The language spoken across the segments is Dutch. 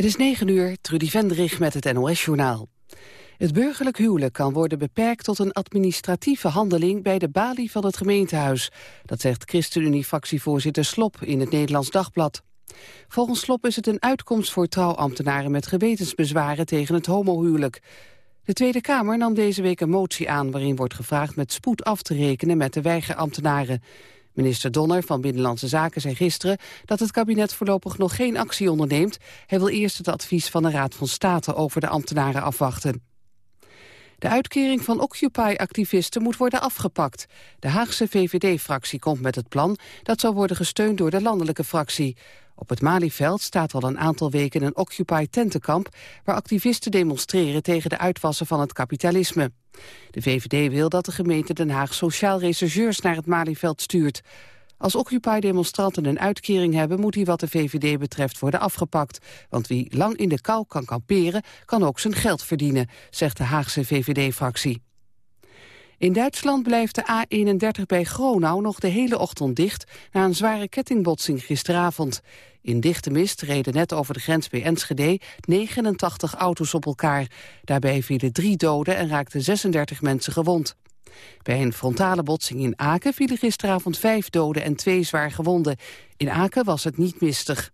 Het is 9 uur, Trudy Vendrig met het NOS-journaal. Het burgerlijk huwelijk kan worden beperkt tot een administratieve handeling bij de balie van het gemeentehuis. Dat zegt ChristenUnie-fractievoorzitter Slop in het Nederlands Dagblad. Volgens Slop is het een uitkomst voor trouwambtenaren met gewetensbezwaren tegen het homohuwelijk. De Tweede Kamer nam deze week een motie aan waarin wordt gevraagd met spoed af te rekenen met de weigerambtenaren. Minister Donner van Binnenlandse Zaken zei gisteren dat het kabinet voorlopig nog geen actie onderneemt. Hij wil eerst het advies van de Raad van State over de ambtenaren afwachten. De uitkering van Occupy-activisten moet worden afgepakt. De Haagse VVD-fractie komt met het plan dat zal worden gesteund door de landelijke fractie. Op het Malieveld staat al een aantal weken een Occupy-tentenkamp... waar activisten demonstreren tegen de uitwassen van het kapitalisme. De VVD wil dat de gemeente Den Haag sociaal rechercheurs naar het Malieveld stuurt. Als Occupy-demonstranten een uitkering hebben... moet die wat de VVD betreft worden afgepakt. Want wie lang in de kou kan kamperen, kan ook zijn geld verdienen... zegt de Haagse VVD-fractie. In Duitsland blijft de A31 bij Gronau nog de hele ochtend dicht... na een zware kettingbotsing gisteravond. In dichte mist reden net over de grens bij Enschede 89 auto's op elkaar. Daarbij vielen drie doden en raakten 36 mensen gewond. Bij een frontale botsing in Aken vielen gisteravond vijf doden en twee zwaar gewonden. In Aken was het niet mistig.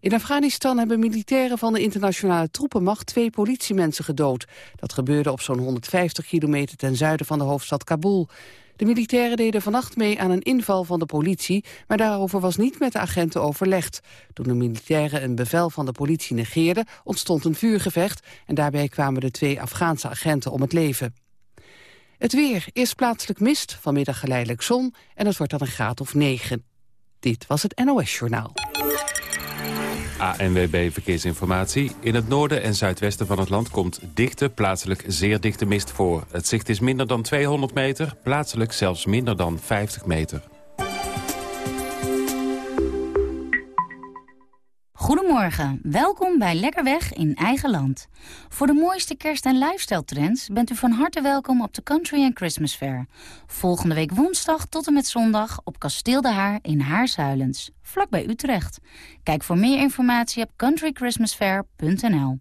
In Afghanistan hebben militairen van de internationale troepenmacht twee politiemensen gedood. Dat gebeurde op zo'n 150 kilometer ten zuiden van de hoofdstad Kabul. De militairen deden vannacht mee aan een inval van de politie, maar daarover was niet met de agenten overlegd. Toen de militairen een bevel van de politie negeerden, ontstond een vuurgevecht en daarbij kwamen de twee Afghaanse agenten om het leven. Het weer, eerst plaatselijk mist, vanmiddag geleidelijk zon en het wordt dan een graad of 9. Dit was het NOS Journaal. ANWB Verkeersinformatie. In het noorden en zuidwesten van het land komt dichte, plaatselijk zeer dichte mist voor. Het zicht is minder dan 200 meter, plaatselijk zelfs minder dan 50 meter. Goedemorgen, welkom bij Lekkerweg in eigen land. Voor de mooiste kerst- en lifestyle trends bent u van harte welkom op de Country and Christmas Fair. Volgende week woensdag tot en met zondag op Kasteel de Haar in Haarzuilens, vlakbij Utrecht. Kijk voor meer informatie op countrychristmasfair.nl.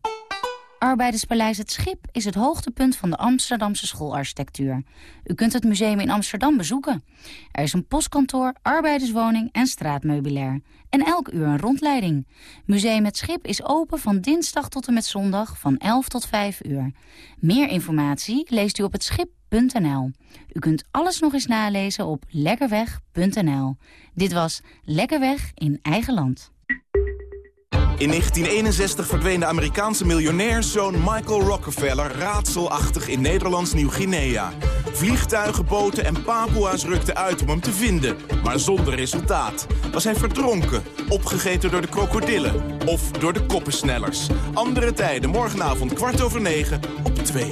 Arbeiderspaleis Het Schip is het hoogtepunt van de Amsterdamse schoolarchitectuur. U kunt het museum in Amsterdam bezoeken. Er is een postkantoor, arbeiderswoning en straatmeubilair. En elk uur een rondleiding. Museum Het Schip is open van dinsdag tot en met zondag van 11 tot 5 uur. Meer informatie leest u op het schip.nl. U kunt alles nog eens nalezen op lekkerweg.nl. Dit was Lekkerweg in eigen land. In 1961 verdween de Amerikaanse miljonairszoon Michael Rockefeller raadselachtig in Nederlands Nieuw-Guinea. Vliegtuigen, boten en Papua's rukten uit om hem te vinden, maar zonder resultaat. Was hij verdronken, opgegeten door de krokodillen of door de koppensnellers. Andere tijden, morgenavond kwart over negen op 2.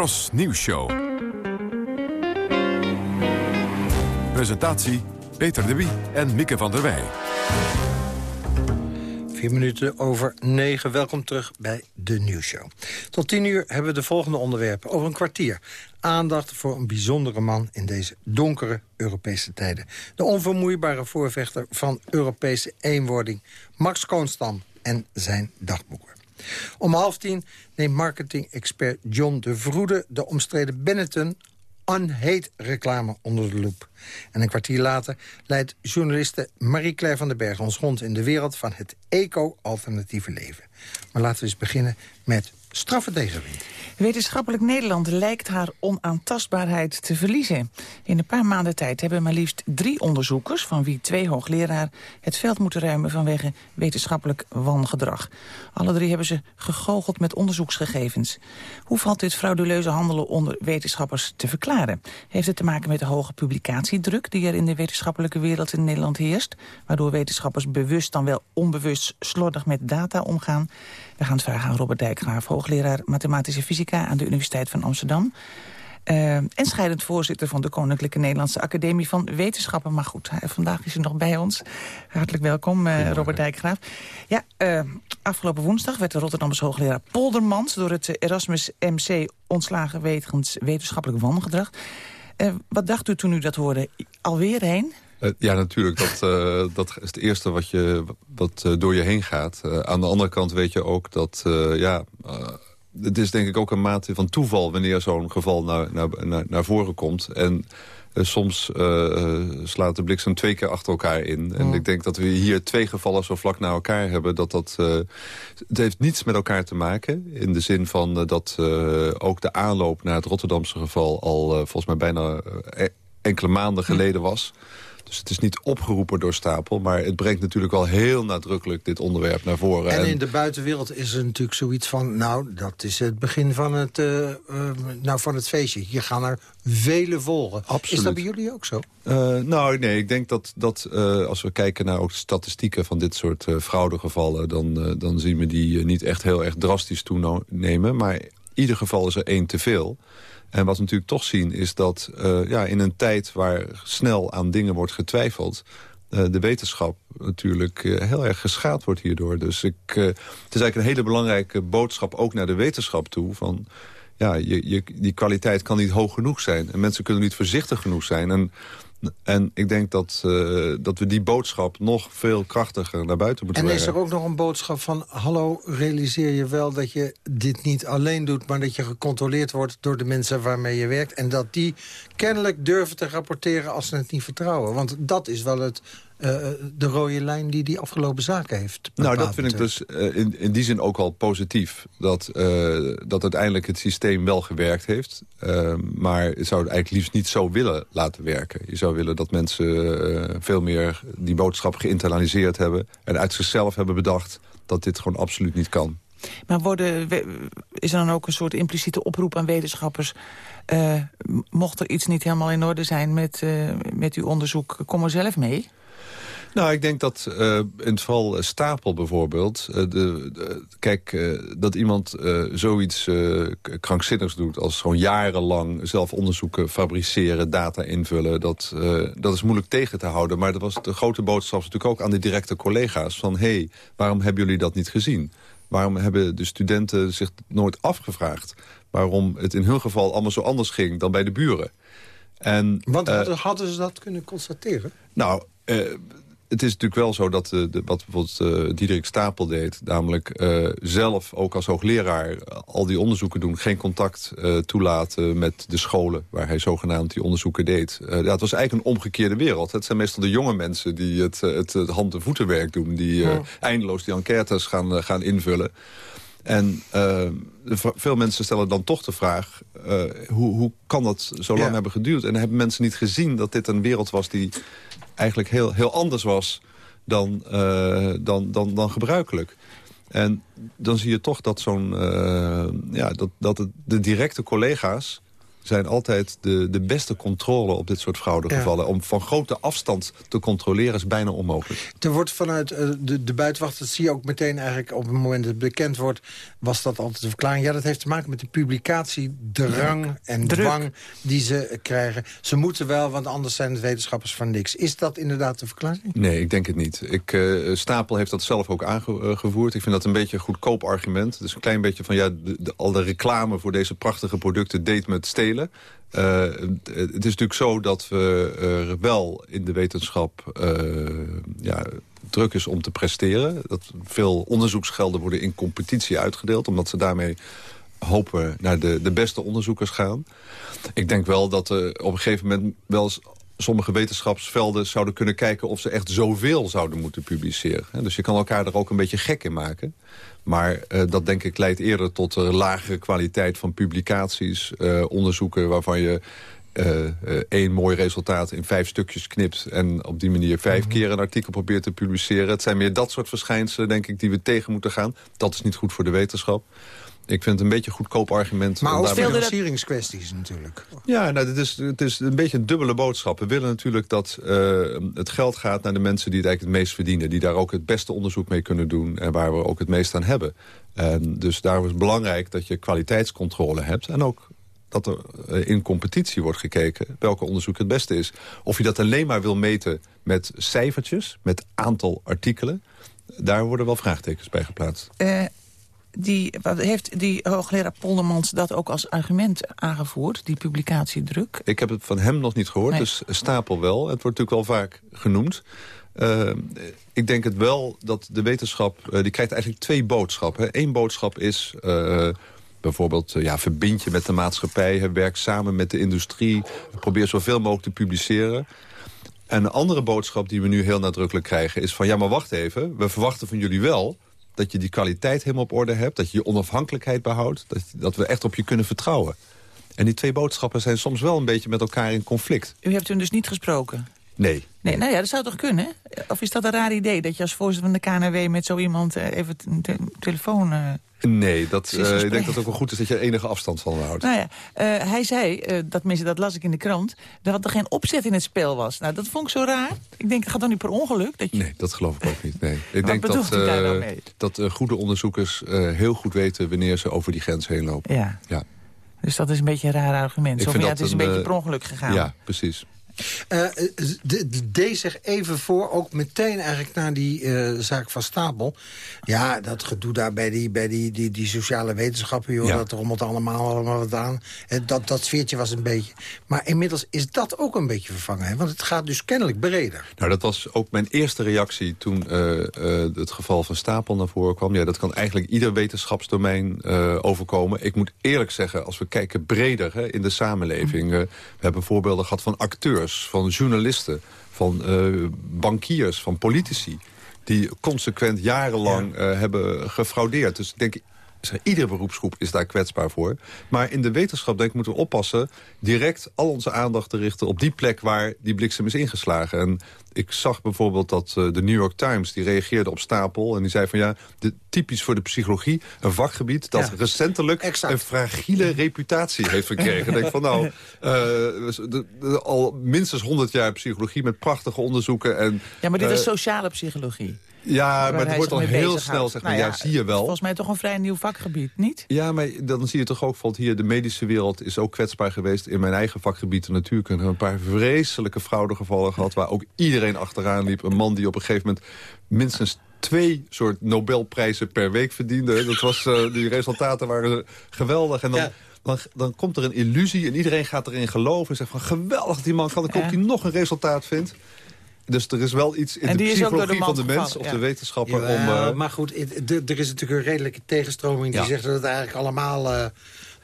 Tros Nieuws Show. Presentatie Peter de Wie en Mieke van der Wij. Vier minuten over negen. Welkom terug bij de nieuwsshow. Tot tien uur hebben we de volgende onderwerpen. Over een kwartier. Aandacht voor een bijzondere man in deze donkere Europese tijden. De onvermoeibare voorvechter van Europese eenwording. Max Koonstam en zijn dagboeken. Om half tien neemt marketing-expert John de Vroede... de omstreden Benetton unheet reclame onder de loep. En een kwartier later leidt journaliste Marie-Claire van den Berg... ons rond in de wereld van het eco-alternatieve leven. Maar laten we eens beginnen met straffe tegenwind. Wetenschappelijk Nederland lijkt haar onaantastbaarheid te verliezen. In een paar maanden tijd hebben maar liefst drie onderzoekers... van wie twee hoogleraar het veld moeten ruimen vanwege wetenschappelijk wangedrag. Alle drie hebben ze gegoocheld met onderzoeksgegevens. Hoe valt dit frauduleuze handelen onder wetenschappers te verklaren? Heeft het te maken met de hoge publicatiedruk... die er in de wetenschappelijke wereld in Nederland heerst... waardoor wetenschappers bewust dan wel onbewust slordig met data omgaan? We gaan het vragen aan Robert Dijkgraaf, hoogleraar mathematische fysica aan de Universiteit van Amsterdam. Uh, en scheidend voorzitter van de Koninklijke Nederlandse Academie van Wetenschappen. Maar goed, vandaag is hij nog bij ons. Hartelijk welkom, uh, Robert Dijkgraaf. Ja, uh, afgelopen woensdag werd de Rotterdamse hoogleraar Poldermans... door het Erasmus MC ontslagen wegens wetenschappelijk wangedrag. wat dacht u toen u dat hoorde? Alweer heen? Uh, ja, natuurlijk. Dat, uh, dat is het eerste wat, je, wat uh, door je heen gaat. aan de andere kant weet je ook dat... ja, het is denk ik ook een mate van toeval... wanneer zo'n geval naar, naar, naar, naar voren komt. En soms slaat de bliksem twee keer achter elkaar in. En ik denk dat we hier twee gevallen zo vlak naar elkaar hebben. Dat dat, het heeft niets met elkaar te maken. In de zin van dat ook de aanloop naar het Rotterdamse geval... al volgens mij bijna enkele maanden geleden was... Dus het is niet opgeroepen door Stapel... maar het brengt natuurlijk wel heel nadrukkelijk dit onderwerp naar voren. En in de buitenwereld is er natuurlijk zoiets van... nou, dat is het begin van het, uh, uh, nou, van het feestje. Hier gaan er vele volgen. Absoluut. Is dat bij jullie ook zo? Uh, nou, nee, ik denk dat, dat als we kijken naar ook statistieken... van dit soort fraudegevallen... Dan, dan zien we die niet echt heel erg drastisch toenemen. Maar in ieder geval is er één te veel... En wat we natuurlijk toch zien is dat uh, ja, in een tijd waar snel aan dingen wordt getwijfeld... Uh, de wetenschap natuurlijk uh, heel erg geschaad wordt hierdoor. Dus ik, het is eigenlijk een hele belangrijke boodschap ook naar de wetenschap toe... van ja, je, je, die kwaliteit kan niet hoog genoeg zijn. En mensen kunnen niet voorzichtig genoeg zijn. En en ik denk dat, uh, dat we die boodschap nog veel krachtiger naar buiten moeten brengen. En is er ook nog een boodschap van... hallo, realiseer je wel dat je dit niet alleen doet... maar dat je gecontroleerd wordt door de mensen waarmee je werkt... en dat die kennelijk durven te rapporteren als ze het niet vertrouwen. Want dat is wel het uh, de rode lijn die die afgelopen zaken heeft. Nou, dat vind ik dus uh, in, in die zin ook al positief. Dat, uh, dat uiteindelijk het systeem wel gewerkt heeft. maar je zou het eigenlijk liefst niet zo willen laten werken. Je zou willen dat mensen veel meer die boodschap geïnternaliseerd hebben... en uit zichzelf hebben bedacht dat dit gewoon absoluut niet kan. Maar worden, is er dan ook een soort impliciete oproep aan wetenschappers... mocht er iets niet helemaal in orde zijn met, met uw onderzoek, kom er zelf mee? Nou, ik denk dat uh, in het geval Stapel bijvoorbeeld... Uh, de, de, kijk, uh, dat iemand zoiets krankzinnigs doet... als gewoon jarenlang zelf onderzoeken, fabriceren, data invullen... Dat, dat is moeilijk tegen te houden. Maar dat was de grote boodschap natuurlijk ook aan de directe collega's... van, hé, hey, waarom hebben jullie dat niet gezien? Waarom hebben de studenten zich nooit afgevraagd? Waarom het in hun geval allemaal zo anders ging dan bij de buren? En, Want hadden, hadden ze dat kunnen constateren? Nou, het is natuurlijk wel zo dat de, de, wat bijvoorbeeld uh, Diederik Stapel deed... namelijk uh, zelf, ook als hoogleraar, al die onderzoeken doen... geen contact uh, toelaten met de scholen waar hij zogenaamd die onderzoeken deed. ja, het was eigenlijk een omgekeerde wereld. Het zijn meestal de jonge mensen die het, het, het hand- en voetenwerk doen... die ja. eindeloos die enquêtes gaan, gaan invullen. En veel mensen stellen dan toch de vraag... hoe, hoe kan dat zo lang ja. hebben geduurd? En hebben mensen niet gezien dat dit een wereld was... die eigenlijk heel, heel anders was dan, uh, dan, dan, dan gebruikelijk. En dan zie je toch dat zo'n uh, ja, dat, dat de directe collega's zijn altijd de, de beste controle op dit soort fraudegevallen. Ja. Om van grote afstand te controleren is bijna onmogelijk. Er wordt vanuit uh, de, de buitenwacht, dat zie je ook meteen eigenlijk... op het moment dat het bekend wordt, was dat altijd de verklaring. Ja, dat heeft te maken met de publicatiedrang ja. en Druk. dwang die ze krijgen. Ze moeten wel, want anders zijn het wetenschappers van niks. Is dat inderdaad de verklaring? Nee, ik denk het niet. Ik, uh, Stapel heeft dat zelf ook aangevoerd. Ik vind dat een beetje een goedkoop argument. Dus een klein beetje van, ja, de, de, al de reclame voor deze prachtige producten deed met stelen. Uh, het is natuurlijk zo dat we er wel in de wetenschap uh, ja, druk is om te presteren. Dat veel onderzoeksgelden worden in competitie uitgedeeld... omdat ze daarmee hopen naar de, de beste onderzoekers gaan. Ik denk wel dat er op een gegeven moment wel eens sommige wetenschapsvelden zouden kunnen kijken... of ze echt zoveel zouden moeten publiceren. Dus je kan elkaar er ook een beetje gek in maken. Maar uh, dat denk ik leidt eerder tot een lagere kwaliteit van publicaties. Uh, onderzoeken waarvan je één mooi resultaat in vijf stukjes knipt... en op die manier vijf mm -hmm. keer een artikel probeert te publiceren. Het zijn meer dat soort verschijnselen, denk ik, die we tegen moeten gaan. Dat is niet goed voor de wetenschap. Ik vind het een beetje een goedkoop argument. Maar ook financieringskwesties natuurlijk. Ja, nou, het, is, het is een beetje een dubbele boodschap. We willen natuurlijk dat uh, het geld gaat naar de mensen die het eigenlijk het meest verdienen. Die daar ook het beste onderzoek mee kunnen doen. En waar we ook het meest aan hebben. En dus daar is het belangrijk dat je kwaliteitscontrole hebt. En ook dat er in competitie wordt gekeken welke onderzoek het beste is. Of je dat alleen maar wil meten met cijfertjes, met aantal artikelen... daar worden wel vraagtekens bij geplaatst. Uh, die, wat, heeft die hoogleraar Poldermans dat ook als argument aangevoerd, die publicatiedruk? Ik heb het van hem nog niet gehoord, nee. dus Stapel wel. Het wordt natuurlijk wel vaak genoemd. Uh, ik denk het wel dat de wetenschap, uh, die krijgt eigenlijk twee boodschappen. Eén boodschap is... Uh, Bijvoorbeeld, ja, verbind je met de maatschappij, werk samen met de industrie... probeer zoveel mogelijk te publiceren. En een andere boodschap die we nu heel nadrukkelijk krijgen is van... ja, maar wacht even, we verwachten van jullie wel dat je die kwaliteit helemaal op orde hebt... dat je je onafhankelijkheid behoudt, dat, dat we echt op je kunnen vertrouwen. En die twee boodschappen zijn soms wel een beetje met elkaar in conflict. U hebt hun dus niet gesproken? Nee. Nee, nou ja, dat zou toch kunnen? Of is dat een raar idee, dat je als voorzitter van de KNW... met zo iemand uh, even een te telefoon... Uh, nee, dat, uh, ik denk dat het ook wel goed is dat je er enige afstand van houdt. Nou ja, hij zei, dat, mensen, dat las ik in de krant... dat er geen opzet in het spel was. Nou, dat vond ik zo raar. Ik denk, gaat dan niet per ongeluk? Dat je... Nee, dat geloof ik ook niet. Nee. Ik denk dat, nou dat goede onderzoekers heel goed weten... wanneer ze over die grens heen lopen. Ja. ja. Dus dat is een beetje een raar argument. Zo ja, het is een, een beetje per ongeluk gegaan. Ja, precies. Uh, deed zich even voor, ook meteen eigenlijk na die uh, zaak van Stapel. Ja, dat gedoe daar bij die, bij die, die, die sociale wetenschappen, joh, ja. dat rommelt allemaal, allemaal wat aan. Dat, dat sfeertje was een beetje... Maar inmiddels is dat ook een beetje vervangen, hè? want het gaat dus kennelijk breder. Nou, dat was ook mijn eerste reactie toen uh, het geval van Stapel naar voren kwam. Ja, dat kan eigenlijk ieder wetenschapsdomein overkomen. Ik moet eerlijk zeggen, als we kijken breder hè, in de samenleving... we hebben voorbeelden gehad van acteurs van journalisten, van uh, bankiers, van politici... die consequent jarenlang ja. uh, hebben gefraudeerd. Dus ik denk, iedere beroepsgroep is daar kwetsbaar voor. Maar in de wetenschap denk ik moeten we oppassen... direct al onze aandacht te richten op die plek waar die bliksem is ingeslagen. En ik zag bijvoorbeeld dat uh, de New York Times... die reageerde op Stapel en die zei van ja... De, typisch voor de psychologie, een vakgebied... dat ja, recentelijk exact. een fragiele reputatie heeft gekregen. denk van nou, uh, de, de, al minstens 100 jaar psychologie... met prachtige onderzoeken. En, ja, maar dit uh, is sociale psychologie. Ja, maar het wordt al heel snel, zeg maar, nou ja, ja, zie je wel. Volgens mij toch een vrij nieuw vakgebied, niet? Ja, maar dan zie je toch ook, bijvoorbeeld hier, de medische wereld is ook kwetsbaar geweest. In mijn eigen vakgebied, de natuurkunde, een paar vreselijke fraudegevallen gehad... waar ook iedereen achteraan liep. Een man die op een gegeven moment minstens twee soort Nobelprijzen per week verdiende. Dat was, uh, die resultaten waren geweldig. En dan... Ja. Dan, dan, komt er een illusie en iedereen gaat erin geloven... en zegt van geweldig die man kan. Ik dat hij nog een resultaat vindt. Dus er is wel iets in de psychologie de van de mens of ja. de wetenschapper ja, om... Uh... Maar goed, er is natuurlijk een redelijke tegenstroming die ja. zegt dat het eigenlijk allemaal...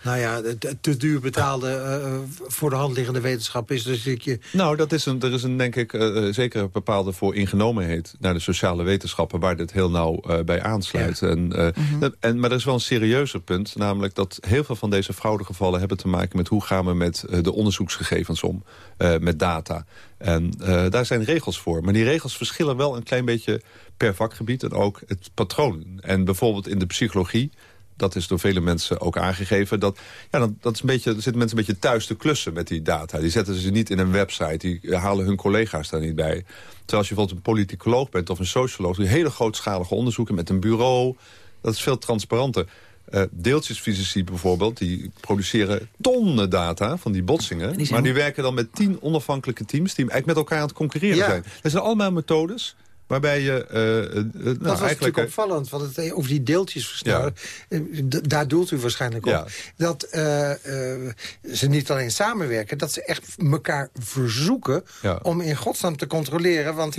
Nou ja, te, te duur betaalde uh, voor de hand liggende wetenschap is. Dus ik je... Nou, dat is een, er is een, denk ik, uh, zeker een bepaalde voor ingenomenheid... naar de sociale wetenschappen, waar dit heel nauw uh, bij aansluit. Ja. En, mm -hmm. en, maar er is wel een serieuzer punt, namelijk dat heel veel van deze fraudegevallen... hebben te maken met hoe gaan we met de onderzoeksgegevens om, met data. En daar zijn regels voor. Maar die regels verschillen wel een klein beetje per vakgebied en ook het patroon. En bijvoorbeeld in de psychologie dat is door vele mensen ook aangegeven. Dat, ja, dat, dat is een beetje, er zitten mensen een beetje thuis te klussen met die data. Die zetten ze niet in een website, die halen hun collega's daar niet bij. Terwijl als je bijvoorbeeld een politicoloog bent of een socioloog... die hele grootschalige onderzoeken met een bureau... dat is veel transparanter. Uh, deeltjesfysici bijvoorbeeld, die produceren tonnen data van die botsingen. Die maar die werken dan met tien onafhankelijke teams... die eigenlijk met elkaar aan het concurreren ja. zijn. Dat zijn allemaal methodes Waarbij je... Uh, uh, dat was natuurlijk opvallend, want het, over die deeltjesversneller... Ja. daar doelt u waarschijnlijk op. Ja. Dat uh, ze niet alleen samenwerken, dat ze echt elkaar verzoeken... om in godsnaam te controleren. Want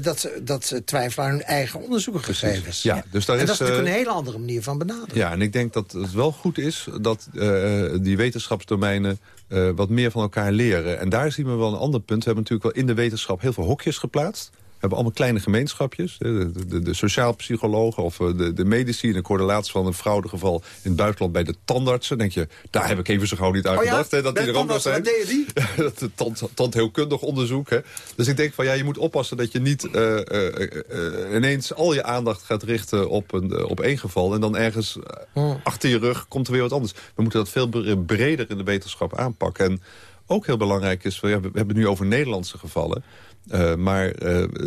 dat, ze, dat ze twijfelen aan hun eigen onderzoekergegevens. Ja, dus daar en is, dat is natuurlijk een hele andere manier van benaderen. Ja, en ik denk dat het wel goed is dat die wetenschapsdomeinen... wat meer van elkaar leren. En daar zien we wel een ander punt. We hebben natuurlijk wel in de wetenschap heel veel hokjes geplaatst hebben allemaal kleine gemeenschapjes. De, de, de sociaalpsychologen of eh, de, de medici. En ik hoorde laatst van een fraudegeval in het buitenland bij de tandartsen. denk je, daar heb ik even zo gauw niet aan oh gedacht. hè, dat die er ook nog zijn. dat tand, tandheelkundig onderzoek. Hè. Dus ik denk van ja, je moet oppassen dat je niet uh, uh, ineens al je aandacht gaat richten op, een, op één geval. En dan ergens achter je rug komt er weer wat anders. We moeten dat veel breder in de wetenschap aanpakken. En ook heel belangrijk is, we hebben het nu over Nederlandse gevallen. Uh, maar uh,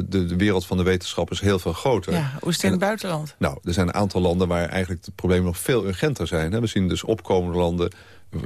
de, de, wereld van de wetenschap is heel veel groter. Ja, hoe is het in het buitenland? Nou, er zijn een aantal landen waar eigenlijk de problemen nog veel urgenter zijn. Hè. We zien dus opkomende landen.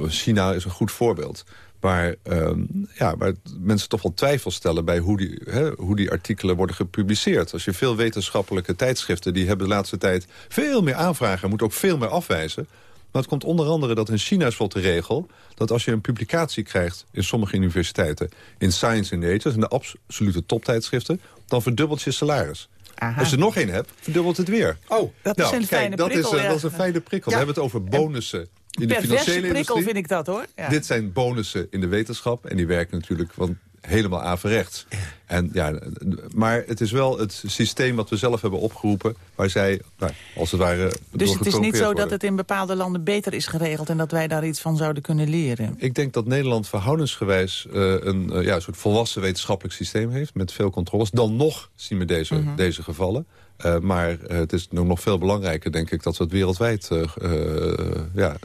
China is een goed voorbeeld. Waar, uh, ja, waar mensen toch wel twijfel stellen bij hoe die, hè, hoe die artikelen worden gepubliceerd. Als je veel wetenschappelijke tijdschriften... die hebben de laatste tijd veel meer aanvragen... moeten ook veel meer afwijzen. Maar het komt onder andere dat in China is de regel... dat als je een publicatie krijgt in sommige universiteiten... in Science and Nature, in de absolute toptijdschriften... dan verdubbelt je salaris. Als je er nog één hebt, verdubbelt het weer. Oh, dat is nou, een fijne dat prikkel. Is, dat is een fijne prikkel. We hebben het over bonussen in de financiële prikkel vind ik dat, hoor. Ja. Dit zijn bonussen in de wetenschap. En die werken natuurlijk, want helemaal averechts. En, ja, maar het is wel het systeem wat we zelf hebben opgeroepen... waar zij, nou, als het ware... Dus het is niet zo dat het in bepaalde landen beter is geregeld... en dat wij daar iets van zouden kunnen leren? Ik denk dat Nederland verhoudensgewijs uh, een uh, ja, soort volwassen wetenschappelijk systeem heeft... met veel controles. Dan nog zien we deze, mhm. deze gevallen. Uh, maar het is nog veel belangrijker, denk ik, dat we het wereldwijd... ja,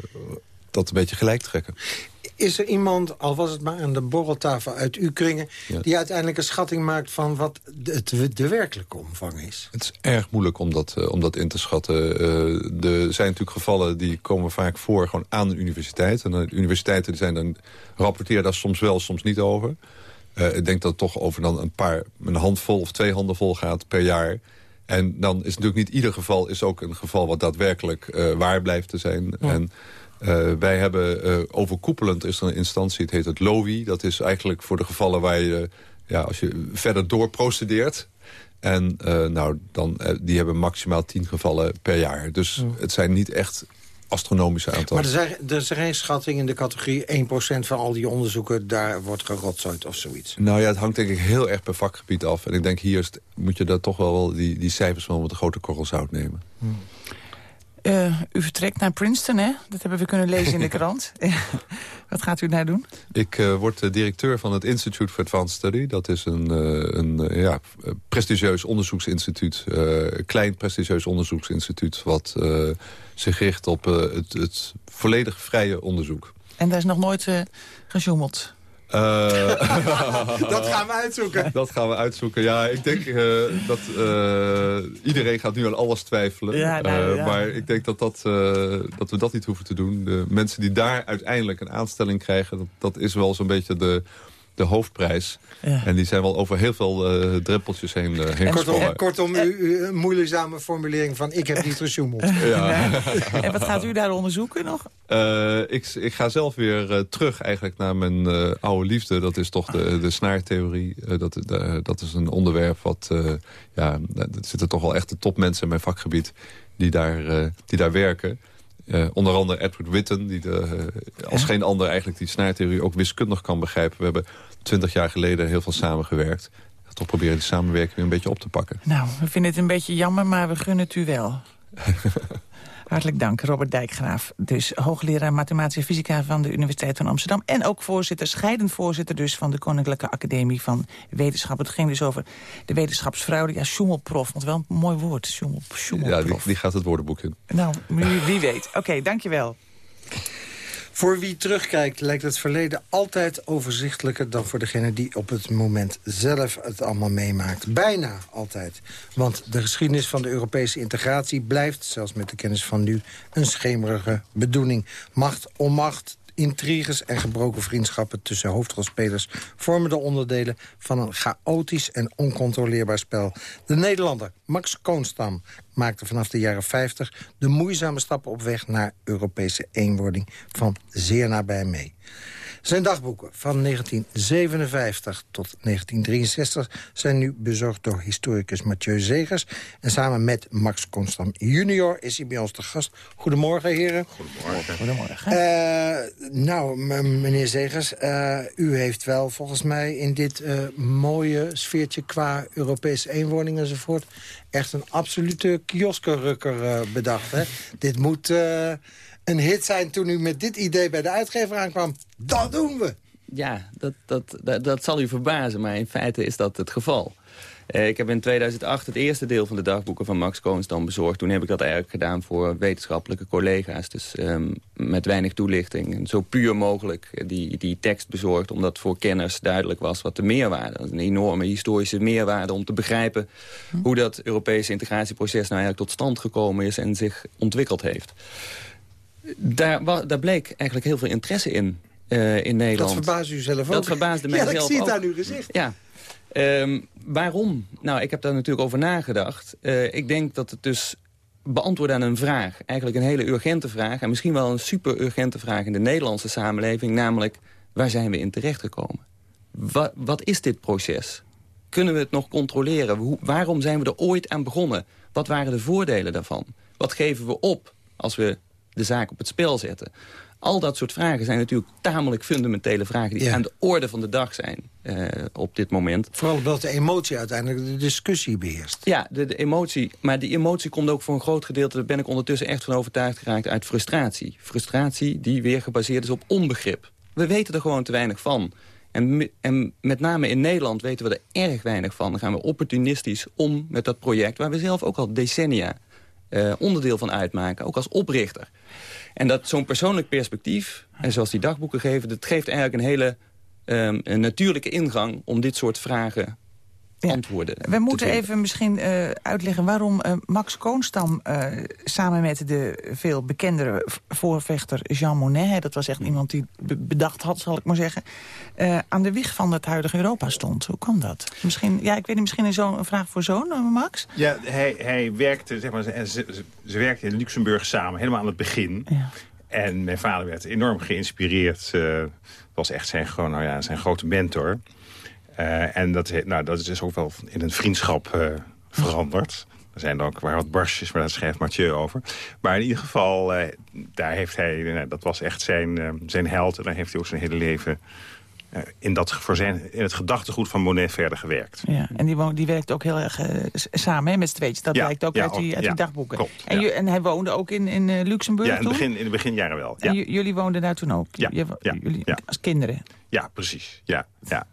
dat een beetje gelijk trekken. Is er iemand, al was het maar aan de borreltafel uit uw kringen... die uiteindelijk een schatting maakt van wat de, de, werkelijke omvang is? Het is erg moeilijk om dat, uh, om dat in te schatten. Uh, er zijn natuurlijk gevallen die komen vaak voor gewoon aan de universiteit. En de universiteiten zijn dan, rapporteren daar soms wel, soms niet over. Uh, ik denk dat het toch over dan een paar, een handvol of twee handen vol gaat per jaar... En dan is natuurlijk niet ieder geval is ook een geval wat daadwerkelijk waar blijft te zijn. En uh, wij hebben uh, overkoepelend is er een instantie, het heet het LOWI. Dat is eigenlijk voor de gevallen waar je, ja, als je verder doorprocedeert... En uh, nou, dan, die hebben maximaal tien gevallen per jaar. Dus het zijn niet echt astronomische aantallen. Maar er, zijn, er is geen schatting in de categorie 1% van al die onderzoeken... daar wordt gerotzooid of zoiets. Nou ja, het hangt denk ik heel erg per vakgebied af. En ik denk hier moet je daar toch wel die, die cijfers wel met een grote korrel zout nemen. Hmm. Uh, u vertrekt naar Princeton, hè? Dat hebben we kunnen lezen in de krant. Wat gaat u daar doen? Ik uh, word directeur van het Institute for Advanced Study. Dat is een, uh, een ja, prestigieus onderzoeksinstituut. klein prestigieus onderzoeksinstituut... wat zich richt op het, het volledig vrije onderzoek. En daar is nog nooit? Uh, dat gaan we uitzoeken. Dat gaan we uitzoeken. Ja, ik denk uh, dat uh, iedereen gaat nu aan alles twijfelen. Ja, nou, ja. Maar ik denk dat, dat, dat we dat niet hoeven te doen. De mensen die daar uiteindelijk een aanstelling krijgen... dat, dat is wel zo'n beetje de de hoofdprijs. Ja. En die zijn wel over heel veel uh, drempeltjes heen, uh, heen kortom, kortom, u, u, een moeilijzame formulering van ik heb niet gesjoemeld. ja. en wat gaat u daar onderzoeken nog? Uh, ik, ik ga zelf weer terug eigenlijk naar mijn oude liefde. Dat is toch de, de snaartheorie. dat, dat is een onderwerp wat... ja, er zitten toch wel echt de topmensen in mijn vakgebied die daar, die daar werken. Uh, onder andere Edward Witten, die de, als geen ander eigenlijk die snaartheorie ook wiskundig kan begrijpen. We hebben twintig jaar geleden heel veel samengewerkt. Toch proberen die samenwerking weer een beetje op te pakken. Nou, we vinden het een beetje jammer, maar we gunnen het u wel. Hartelijk dank, Robert Dijkgraaf. Dus hoogleraar mathematische fysica van de Universiteit van Amsterdam. En ook voorzitter, scheidend voorzitter dus van de Koninklijke Academie van Wetenschappen. Het ging dus over de wetenschapsvrouw, ja, Schummelprof. Want wel een mooi woord, Schummel, Ja, die, die, gaat het woordenboek in. Nou, wie, wie weet. Oké, okay, dankjewel. Voor wie terugkijkt lijkt het verleden altijd overzichtelijker... dan voor degene die op het moment zelf het allemaal meemaakt. Bijna altijd. Want de geschiedenis van de Europese integratie blijft... zelfs met de kennis van nu, een schemerige bedoeling. Macht om macht, intriges en gebroken vriendschappen tussen hoofdrolspelers... vormen de onderdelen van een chaotisch en oncontroleerbaar spel. De Nederlander Max Koonstam maakte vanaf de jaren 50... de moeizame stappen op weg naar Europese eenwording van zeer nabij mee. Zijn dagboeken van 1957 tot 1963 zijn nu bezorgd door historicus Mathieu Zegers. En samen met Max Constam junior is hij bij ons te gast. Goedemorgen, heren. Goedemorgen. Goedemorgen. Uh, nou, meneer Zegers, uh, u heeft wel volgens mij in dit uh, mooie sfeertje qua Europese eenwording enzovoort... echt een absolute kioskenrukker bedacht. Hè? dit moet een hit zijn toen u met dit idee bij de uitgever aankwam. Dat doen we! Ja, dat, dat, dat, dat zal u verbazen, maar in feite is dat het geval. Eh, ik heb in 2008 het eerste deel van de dagboeken van Max dan bezorgd. Toen heb ik dat eigenlijk gedaan voor wetenschappelijke collega's. Dus um, met weinig toelichting. En zo puur mogelijk die, die tekst bezorgd. Omdat voor kenners duidelijk was wat de meerwaarde. Een enorme historische meerwaarde om te begrijpen... Hoe dat Europese integratieproces nou eigenlijk tot stand gekomen is... en zich ontwikkeld heeft daar, daar bleek eigenlijk heel veel interesse in. Uh, in Nederland. Dat verbaasde u zelf ook. Dat verbaasde mij ja, zelf ook. Ja, ik zie het aan uw gezicht. Ja. Um, waarom? Nou, ik heb daar natuurlijk over nagedacht. Uh, ik denk dat het dus beantwoorden aan een vraag. Eigenlijk een hele urgente vraag. En misschien wel een super urgente vraag in de Nederlandse samenleving. Namelijk, waar zijn we in terechtgekomen? Wat, wat is dit proces? Kunnen we het nog controleren? Hoe, waarom zijn we er ooit aan begonnen? Wat waren de voordelen daarvan? Wat geven we op als we de zaak op het spel zetten? Al dat soort vragen zijn natuurlijk tamelijk fundamentele vragen... die aan de orde van de dag zijn uh, op dit moment. Vooral omdat de emotie uiteindelijk de discussie beheerst. Ja, de, de, emotie. Maar die emotie komt ook voor een groot gedeelte... daar ben ik ondertussen echt van overtuigd geraakt uit frustratie. Frustratie die weer gebaseerd is op onbegrip. We weten er gewoon te weinig van. En, en, met name in Nederland weten we er erg weinig van. Dan gaan we opportunistisch om met dat project... waar we zelf ook al decennia uh, onderdeel van uitmaken, ook als oprichter. En dat zo'n persoonlijk perspectief, en zoals die dagboeken geven... dat geeft eigenlijk een hele um, een natuurlijke ingang om dit soort vragen antwoorden. We moeten even misschien uh, uitleggen waarom uh, Max Koonstam... Uh, samen met de veel bekendere voorvechter Jean Monnet... dat was echt iemand die bedacht had, zal ik maar zeggen... aan de wieg van het huidige Europa stond. Hoe kan dat? Misschien, ja, ik weet niet, misschien een, vraag voor zoon, Max? Ja, hij, hij werkte, zeg maar, ze, ze, ze werkten in Luxemburg samen, helemaal aan het begin... Ja. En mijn vader werd enorm geïnspireerd. Uh, was echt zijn, gewoon, nou ja, zijn grote mentor. Uh, en dat, nou, dat is dus ook wel in een vriendschap uh, veranderd. Er zijn ook waar wat barstjes, maar daar schrijft Mathieu over. Maar in ieder geval, uh, daar heeft hij, nou, dat was echt zijn, zijn held. En daar heeft hij ook zijn hele leven in, dat, voor zijn, in het gedachtegoed van Monet verder gewerkt. Ja, en die, die werkt ook heel erg samen hè, met Zweeds. Dat ja, blijkt ook uit, die, uit die dagboeken. Klopt, en, en hij woonde ook in, in Luxemburg Ja, in, toen? begin, in de beginjaren wel. En jullie woonden daar toen ook? Ja, jullie, als kinderen? Ja, precies. Ja, ja.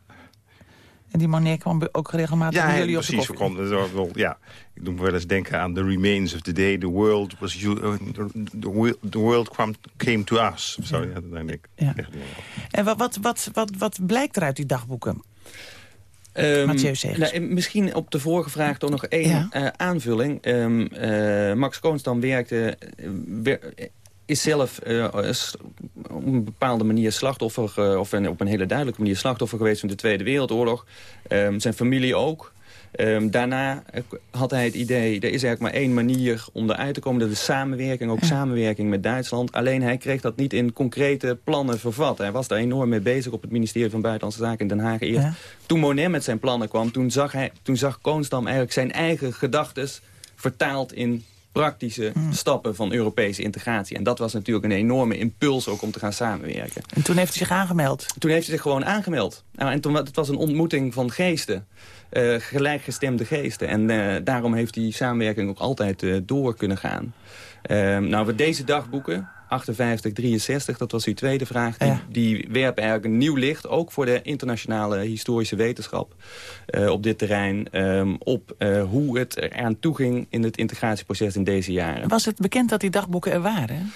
En die manier kwam ook regelmatig ja, bij jullie precies, op de koffie. ja, ik doe me wel eens denken aan The Remains of the Day. The world, was you, uh, the, the world kwam, came to us. Zo, ja. dat denk ik. Ja. En wat, wat, wat, wat, wat blijkt er uit die dagboeken? Um. Nou, misschien op de vorige vraag toch nog één ja. uh, aanvulling. Um, uh, Max Koonstam werkte... Wer, is zelf uh, op een bepaalde manier slachtoffer... Uh, of een, op een hele duidelijke manier slachtoffer geweest van de Tweede Wereldoorlog. Um, zijn familie ook. Um, daarna had hij het idee, er is eigenlijk maar één manier om eruit te komen. Dat is samenwerking, ook samenwerking met Duitsland. Alleen hij kreeg dat niet in concrete plannen vervat. Hij was daar enorm mee bezig op het ministerie van Buitenlandse Zaken in Den Haag. Eerst. Ja. Toen Monet met zijn plannen kwam, toen zag, hij, toen zag Koonstam eigenlijk zijn eigen gedachtes vertaald in praktische hmm. stappen van Europese integratie. En dat was natuurlijk een enorme impuls ook om te gaan samenwerken. En toen heeft hij zich aangemeld? Toen heeft hij zich gewoon aangemeld. Nou, en toen, het was een ontmoeting van geesten. Uh, gelijkgestemde geesten. En uh, daarom heeft die samenwerking ook altijd uh, door kunnen gaan. Ehm, nou, we deze dagboeken, 58, 63, dat was uw tweede vraag. Die, ja. die werpen eigenlijk een nieuw licht, ook voor de internationale historische wetenschap uh, op dit terrein, um, op uh, hoe het eraan toeging in het integratieproces in deze jaren. Was het bekend dat die dagboeken er waren?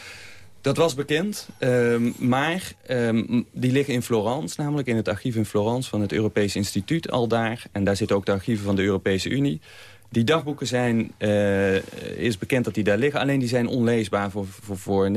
Dat was bekend, um, maar um, die liggen in Florence, namelijk in het archief in Florence van het Europees Instituut al daar. En daar zitten ook de archieven van de Europese Unie. Die dagboeken zijn, uh, is bekend dat die daar liggen. Alleen die zijn onleesbaar voor, voor, voor 99,9%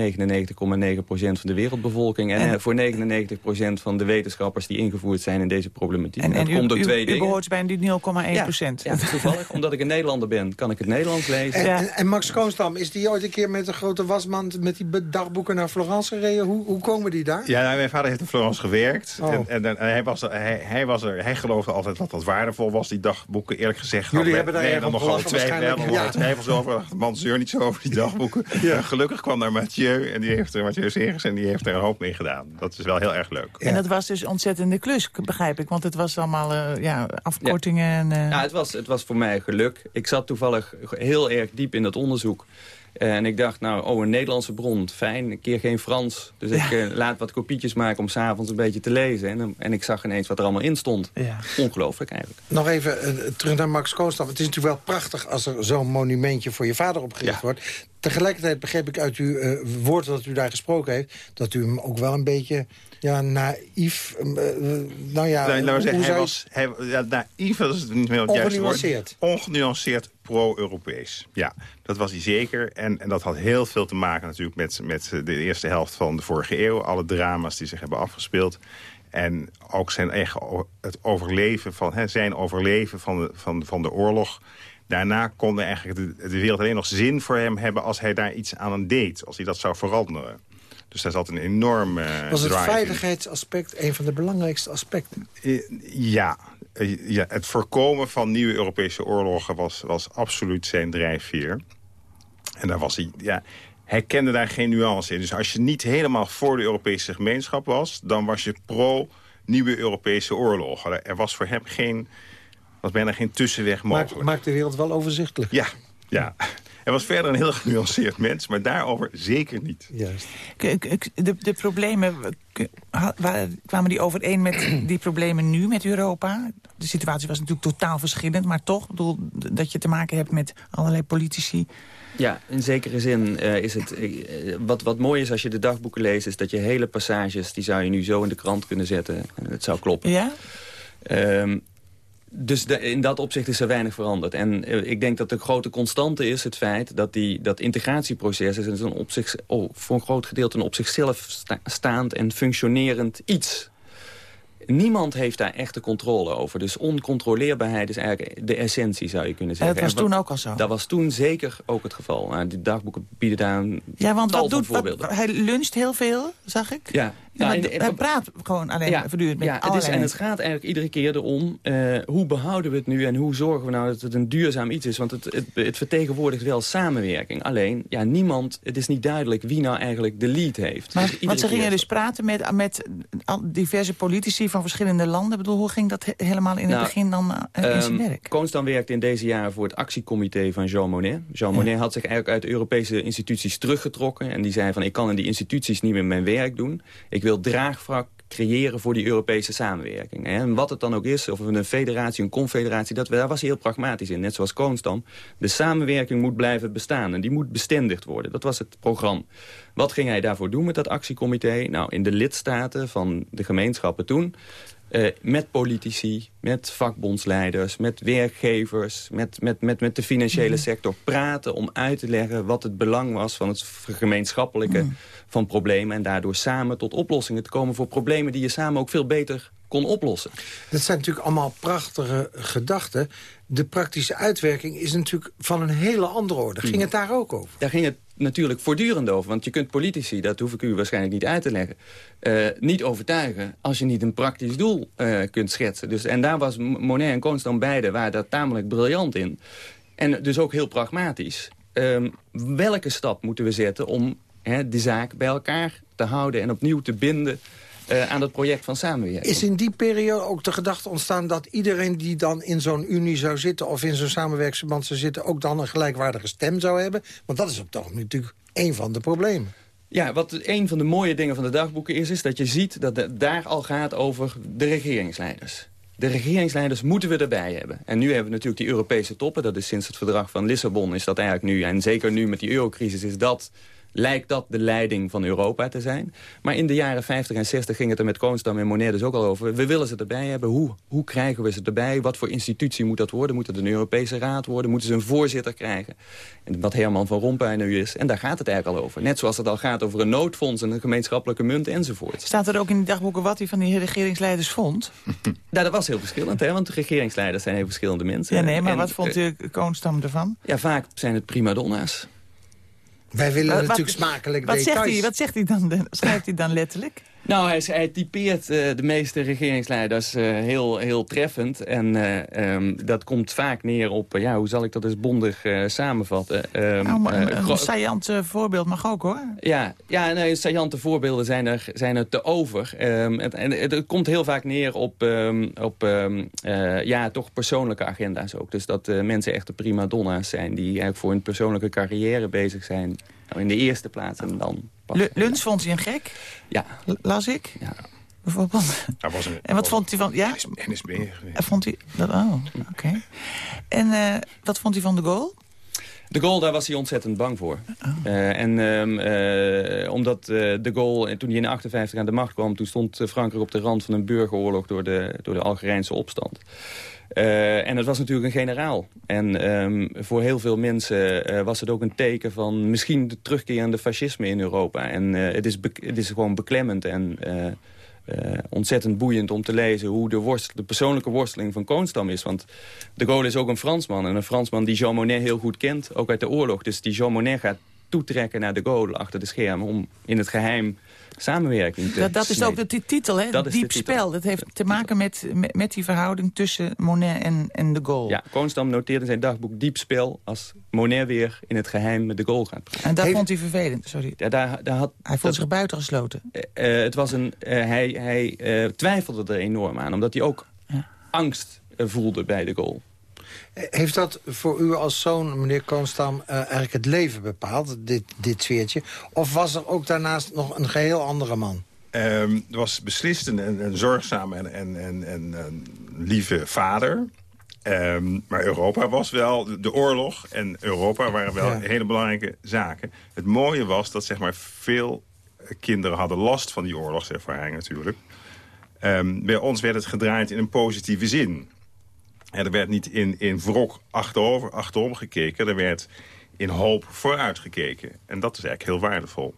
van de wereldbevolking. En, en voor 99% van de wetenschappers die ingevoerd zijn in deze problematiek. En, en dat komt door u, twee u, dingen. u behoort bij die 0,1%. Ja, ja, toevallig. omdat ik een Nederlander ben, kan ik het Nederlands lezen. En, en, en, Max Koonstam, is die ooit een keer met een grote wasmand... met die dagboeken naar Florence gereden? Hoe, hoe komen die daar? Ja, nou, mijn vader heeft in Florence gewerkt. Oh. En, en, en, hij, was er, hij, hij, was er, hij geloofde altijd dat dat waardevol was, die dagboeken. Eerlijk gezegd... Jullie hebben daar op nogal twijfels ja. twijfels over. De man zeur niet zo over die dagboeken. Ja. gelukkig kwam daar Mathieu. En die heeft er, Mathieu Segers, en die heeft er een hoop mee gedaan. Dat is wel heel erg leuk. En dat was dus ontzettende klus, begrijp ik. Want het was allemaal uh, ja, afkortingen. En, uh... ja, het was, het was voor mij geluk. Ik zat toevallig heel erg diep in dat onderzoek. En ik dacht, nou, oh, een Nederlandse bron, fijn. Een keer geen Frans. Dus ik uh, laat wat kopietjes maken om s'avonds een beetje te lezen. En, en ik zag ineens wat er allemaal in stond. Ja. Ongelooflijk eigenlijk. Nog even uh, terug naar Max Koonstam. Het is natuurlijk wel prachtig als er zo'n monumentje voor je vader opgericht ja. wordt. Tegelijkertijd begreep ik uit uw uh, woord dat u daar gesproken heeft... dat u hem ook wel een beetje ja, naïef... nou ja, nee, nou, zeggen, hij was, hij, ja, naïef is het niet meer het woord. Ongenuanceerd pro-Europees. Ja, dat was hij zeker. En, en dat had heel veel te maken natuurlijk met, met de eerste helft van de vorige eeuw. Alle drama's die zich hebben afgespeeld. En ook zijn eigen, het overleven van, hè, zijn overleven van de, van, van de oorlog. Daarna kon eigenlijk de, de wereld alleen nog zin voor hem hebben... als hij daar iets aan deed, als hij dat zou veranderen. Dus daar zat een enorm uh, Was het veiligheidsaspect een van de belangrijkste aspecten? Uh, ja. Uh, ja. Het voorkomen van nieuwe Europese oorlogen was, was absoluut zijn drijfveer. En daar was hij... Ja, hij kende daar geen nuance in. Dus als je niet helemaal voor de Europese gemeenschap was... dan was je pro nieuwe Europese oorlogen. Er was voor hem geen, was bijna geen tussenweg mogelijk. Maakt, maakt de wereld wel overzichtelijk. Ja, ja. Hij was verder een heel genuanceerd mens, maar daarover zeker niet. Juist. De, de problemen, waar, kwamen die overeen met die problemen nu met Europa? De situatie was natuurlijk totaal verschillend, maar toch, bedoel, dat je te maken hebt met allerlei politici... Ja, in zekere zin uh, is het... Uh, wat, wat mooi is als je de dagboeken leest... is dat je hele passages... die zou je nu zo in de krant kunnen zetten. En het zou kloppen. Ja? Um, dus de, in dat opzicht is er weinig veranderd. En uh, ik denk dat de grote constante is het feit... dat die, dat integratieproces is een op zich, oh, voor een groot gedeelte... een op zichzelf sta, staand en functionerend iets Niemand heeft daar echte controle over. Dus oncontroleerbaarheid is eigenlijk de essentie, zou je kunnen zeggen. En dat was toen ook al zo? Dat was toen zeker ook het geval. Nou, die dagboeken bieden daar een Ja, want wat doet. Wat, hij luncht heel veel, zag ik. Ja. Ja, hij, praat gewoon alleen ja, voortdurend met ja, het is, En het gaat eigenlijk iedere keer erom... Uh, hoe behouden we het nu en hoe zorgen we nou dat het een duurzaam iets is? Want het, het, het vertegenwoordigt wel samenwerking. Alleen, ja, niemand, het is niet duidelijk wie nou eigenlijk de lead heeft. Maar, dus want ze gingen dus praten met, met diverse politici van verschillende landen. Ik bedoel, hoe ging dat he helemaal in het nou, begin dan uh, in um, zijn werk? Constant werkte in deze jaren voor het actiecomité van Jean Monnet. Jean Monnet had zich eigenlijk uit de Europese instituties teruggetrokken. En die zei van, ik kan in die instituties niet meer mijn werk doen. Ik wil draagvlak creëren voor die Europese samenwerking. En wat het dan ook is, of een federatie, een confederatie... Dat, daar was hij heel pragmatisch in, net zoals Koonstam. De samenwerking moet blijven bestaan en die moet bestendigd worden. Dat was het programma. Wat ging hij daarvoor doen met dat actiecomité? Nou, in de lidstaten van de gemeenschappen toen... Uh, met politici, met vakbondsleiders, met werkgevers... met, met, met, met de financiële sector praten om uit te leggen... wat het belang was van het gemeenschappelijke mm. van problemen... en daardoor samen tot oplossingen te komen voor problemen... die je samen ook veel beter kon oplossen. Dat zijn natuurlijk allemaal prachtige gedachten. De praktische uitwerking is natuurlijk van een hele andere orde. Ging het daar ook over? Daar ging het natuurlijk voortdurend over. Want je kunt politici, dat hoef ik u waarschijnlijk niet uit te leggen... Uh, niet overtuigen als je niet een praktisch doel uh, kunt schetsen. Dus, en daar was Monet en Constant beide waren daar tamelijk briljant in. En dus ook heel pragmatisch. Um, welke stap moeten we zetten om hè, de zaak bij elkaar te houden... en opnieuw te binden uh, aan dat project van samenwerking. Is in die periode ook de gedachte ontstaan dat iedereen die dan in zo'n unie zou zitten... of in zo'n samenwerksverband zou zitten... ook dan een gelijkwaardige stem zou hebben? Want dat is op toch natuurlijk één van de problemen. Ja, wat een van de mooie dingen van de dagboeken is... is dat je ziet dat het daar al gaat over de regeringsleiders. De regeringsleiders moeten we erbij hebben. En nu hebben we natuurlijk die Europese toppen. Dat is sinds het verdrag van Lissabon is dat eigenlijk nu... en zeker nu met die eurocrisis is dat lijkt dat de leiding van Europa te zijn. Maar in de jaren 50 en 60 ging het er met Koonstam en Monet dus ook al over. We willen ze erbij hebben. Hoe, hoe krijgen we ze erbij? Wat voor institutie moet dat worden? Moet het een Europese Raad worden? Moeten ze een voorzitter krijgen? En wat Herman van Rompuy nu is. En daar gaat het eigenlijk al over. Net zoals het al gaat over een noodfonds en een gemeenschappelijke munt enzovoort. Staat er ook in die dagboeken wat hij van die regeringsleiders vond? nou, dat was heel verschillend, hè? want de regeringsleiders zijn heel verschillende mensen. Ja, nee, maar wat vond u Koonstam ervan? Ja, vaak zijn het prima donna's. Wij willen natuurlijk smakelijk wat details. Zegt hij, wat zegt hij dan? Schrijft hij dan letterlijk? Nou, hij, hij typeert uh, de meeste regeringsleiders uh, heel, heel treffend. En uh, um, dat komt vaak neer op, ja, hoe zal ik dat eens bondig samenvatten? Um, nou, een een saillant voorbeeld mag ook, hoor. Ja, ja nee, saillante voorbeelden zijn er, zijn er te over. Um, het, en het, het, komt heel vaak neer op, op ja, toch persoonlijke agenda's ook. Dus dat mensen echt de prima donna's zijn... die eigenlijk voor hun persoonlijke carrière bezig zijn. Nou, in de eerste plaats en dan... L Luns vond hij een gek? Ja. Las ik? Ja. Bijvoorbeeld. Was een, en wat vond hij van... Ja? NSB. Vond hij... Dat, oh, oké. Okay. En uh, wat vond hij van de goal? De goal, daar was hij ontzettend bang voor. Oh. Uh, en um, uh, omdat de Gaulle, toen hij in 58 aan de macht kwam... toen stond Frankrijk op de rand van een burgeroorlog door de, door de Algerijnse opstand. Uh, en het was natuurlijk een generaal. En um, voor heel veel mensen uh, was het ook een teken van misschien de terugkerende fascisme in Europa. En uh, het, is het is gewoon beklemmend en ontzettend boeiend om te lezen hoe de, de persoonlijke worsteling van Koonstam is. Want de Gaulle is ook een Fransman. En een Fransman die Jean Monnet heel goed kent, ook uit de oorlog. Dus die Jean Monnet gaat toetrekken naar de Gaulle achter de schermen om in het geheim samenwerking te Dat, dat is ook de titel, hè? Dat Diep spel. Dat heeft te maken met, met, die verhouding tussen Monet en, en de Gaulle. Ja, Koonstam noteerde in zijn dagboek diep spel... als Monet weer in het geheim met de Gaulle gaat praten. En dat vond hij vervelend, sorry. Ja, daar, daar had, hij voelde zich buitengesloten. Uh, het was een, uh, hij hij uh, twijfelde er enorm aan, omdat hij ook ja. angst voelde bij de Gaulle. Heeft dat voor u als zoon, meneer Koonstam, uh, eigenlijk het leven bepaald, dit, dit sfeertje? Of was er ook daarnaast nog een geheel andere man? Um, er was beslist een, een zorgzame en, en, en, en een lieve vader. Um, maar Europa was wel, de oorlog en Europa waren wel ja. hele belangrijke zaken. Het mooie was dat zeg maar, veel kinderen hadden last van die oorlogservaring natuurlijk. Um, bij ons werd het gedraaid in een positieve zin. En er werd niet in, in wrok achterover, achterom gekeken. Er werd in hoop vooruit gekeken. En dat is eigenlijk heel waardevol.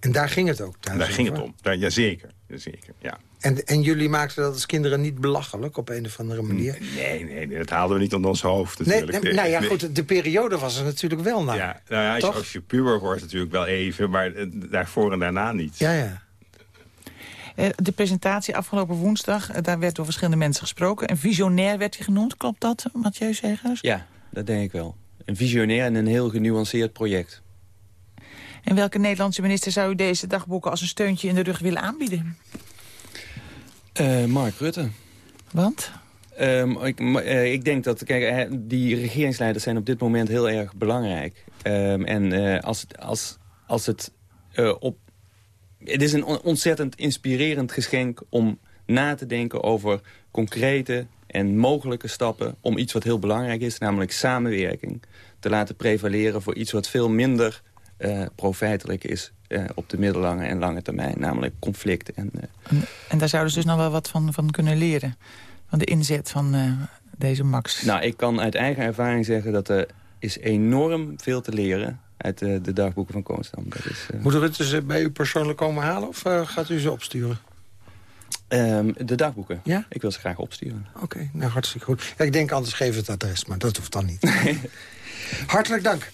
En daar ging het ook thuis Daar ging het om. Daar, jazeker, jazeker, ja. En, en jullie maakten dat als kinderen niet belachelijk op een of andere manier? Nee, nee, dat haalden we niet onder ons hoofd natuurlijk. Nee, nou ja, goed, de periode was er natuurlijk wel naar. Ja, nou ja, als, je, als je puber wordt natuurlijk wel even, maar daarvoor en daarna niet. Ja, ja. De presentatie afgelopen woensdag, daar werd door verschillende mensen gesproken. En visionair werd hij genoemd, klopt dat, Mathieu Segers? Ja, dat denk ik wel. Een visionair en een heel genuanceerd project. En welke Nederlandse minister zou u deze dagboeken als een steuntje in de rug willen aanbieden? Uh, Mark Rutte. Want? Um, ik, uh, ik, denk dat kijk, die regeringsleiders zijn op dit moment heel erg belangrijk. Um, en uh, als, als, als het op het is een ontzettend inspirerend geschenk om na te denken over concrete en mogelijke stappen om iets wat heel belangrijk is, namelijk samenwerking, te laten prevaleren voor iets wat veel minder uh, profijtelijk is uh, op de middellange en lange termijn, namelijk conflict. En, uh... en, en, daar zouden ze dus nog wel wat van, van kunnen leren, van de inzet van deze Max. Nou, ik kan uit eigen ervaring zeggen dat er is enorm veel te leren uit de, de dagboeken van Koonstam. Dat is, uh... Moet Rutte ze bij u persoonlijk komen halen of uh, gaat u ze opsturen? Um, de dagboeken? Ja? Ik wil ze graag opsturen. Oké, okay, nou hartstikke goed. Ja, ik denk anders geef het adres, maar dat hoeft dan niet. Hartelijk dank.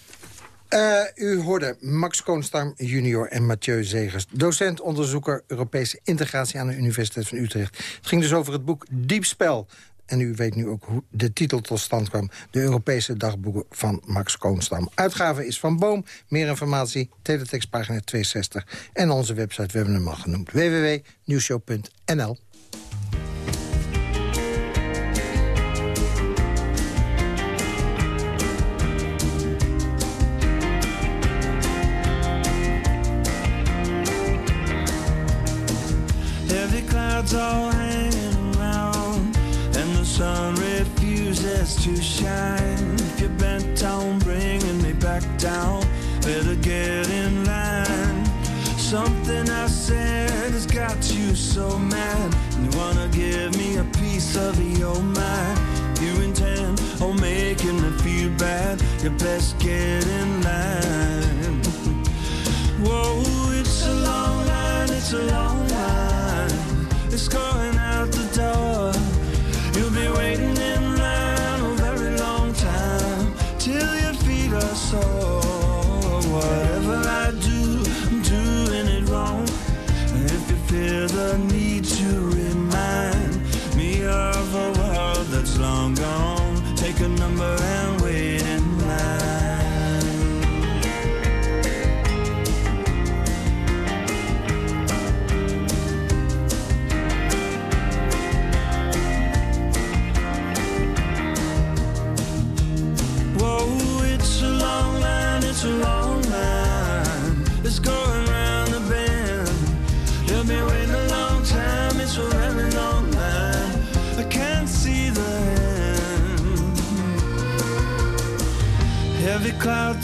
Uh, u hoorde Max Koonstam junior en Mathieu Zegers... docent, onderzoeker Europese integratie aan de Universiteit van Utrecht. Het ging dus over het boek Diep Spel en u weet nu ook hoe de titel tot stand kwam. De Europese dagboeken van Max Koonstam. Uitgave is van Boom. Meer informatie, teletextpagina 62. En onze website, we hebben hem al genoemd. www.nieuwshow.nl shine. If you're bent on bringing me back down, better get in line. Something I said has got you so mad. You wanna give me a piece of your mind. You intend on making me feel bad. You best get in line.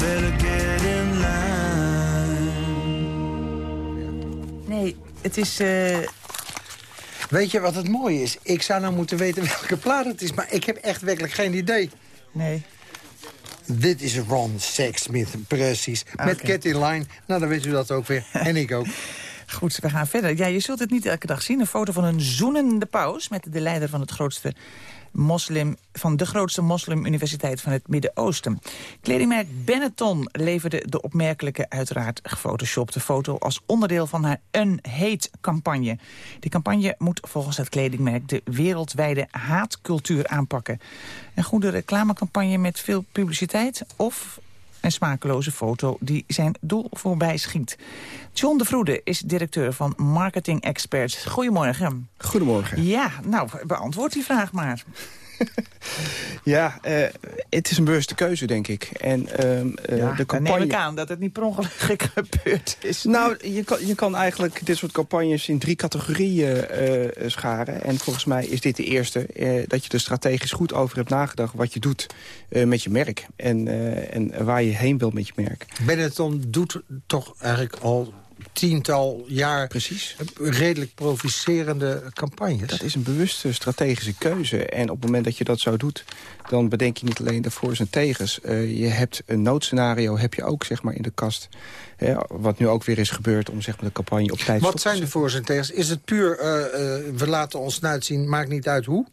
better get in line. Nee, het is... eh, Weet je wat het mooie is? Ik zou nou moeten weten welke plaat het is, maar ik heb echt werkelijk geen idee. Nee. Dit is Ron Sexsmith, precies. Met Oké. Cat in Line. Nou, dan weet u dat ook weer. en ik ook. Goed, we gaan verder. Ja, je zult het niet elke dag zien. Een foto van een zoenende paus met de leider van het grootste moslim, van de grootste moslimuniversiteit van het Midden-Oosten. Kledingmerk Benetton leverde de opmerkelijke, uiteraard gefotoshopte foto als onderdeel van haar Unhate-campagne. Die campagne moet volgens het kledingmerk de wereldwijde haatcultuur aanpakken. Een goede reclamecampagne met veel publiciteit of een smakeloze foto die zijn doel voorbij schiet. John de Vroede is directeur van Marketing Experts. Goedemorgen. Goedemorgen. Ja, nou, beantwoord die vraag maar. Ja, eh, het is een bewuste keuze, denk ik. En ehm, eh, Ja, de dan campagne... neem ik aan dat het niet per ongeluk gebeurd is. Nou, je kan, je kan eigenlijk dit soort campagnes in drie categorieën eh, scharen. En volgens mij is dit de eerste. eh, dat je er strategisch goed over hebt nagedacht wat je doet eh, met je merk. En, eh, en waar je heen wil met je merk. Benetton doet toch eigenlijk al tiental jaar... Precies. redelijk provocerende campagnes. Dat is een bewuste strategische keuze. En op het moment dat je dat zo doet, dan bedenk je niet alleen de voor's en tegens. Eh, je hebt een noodscenario, heb je ook zeg maar in de kast. Hè, wat nu ook weer is gebeurd om zeg maar, de campagne op tijd Wat zijn de voor's en tegens? Is het puur, eh, eh, we laten ons zien, maakt niet uit hoe?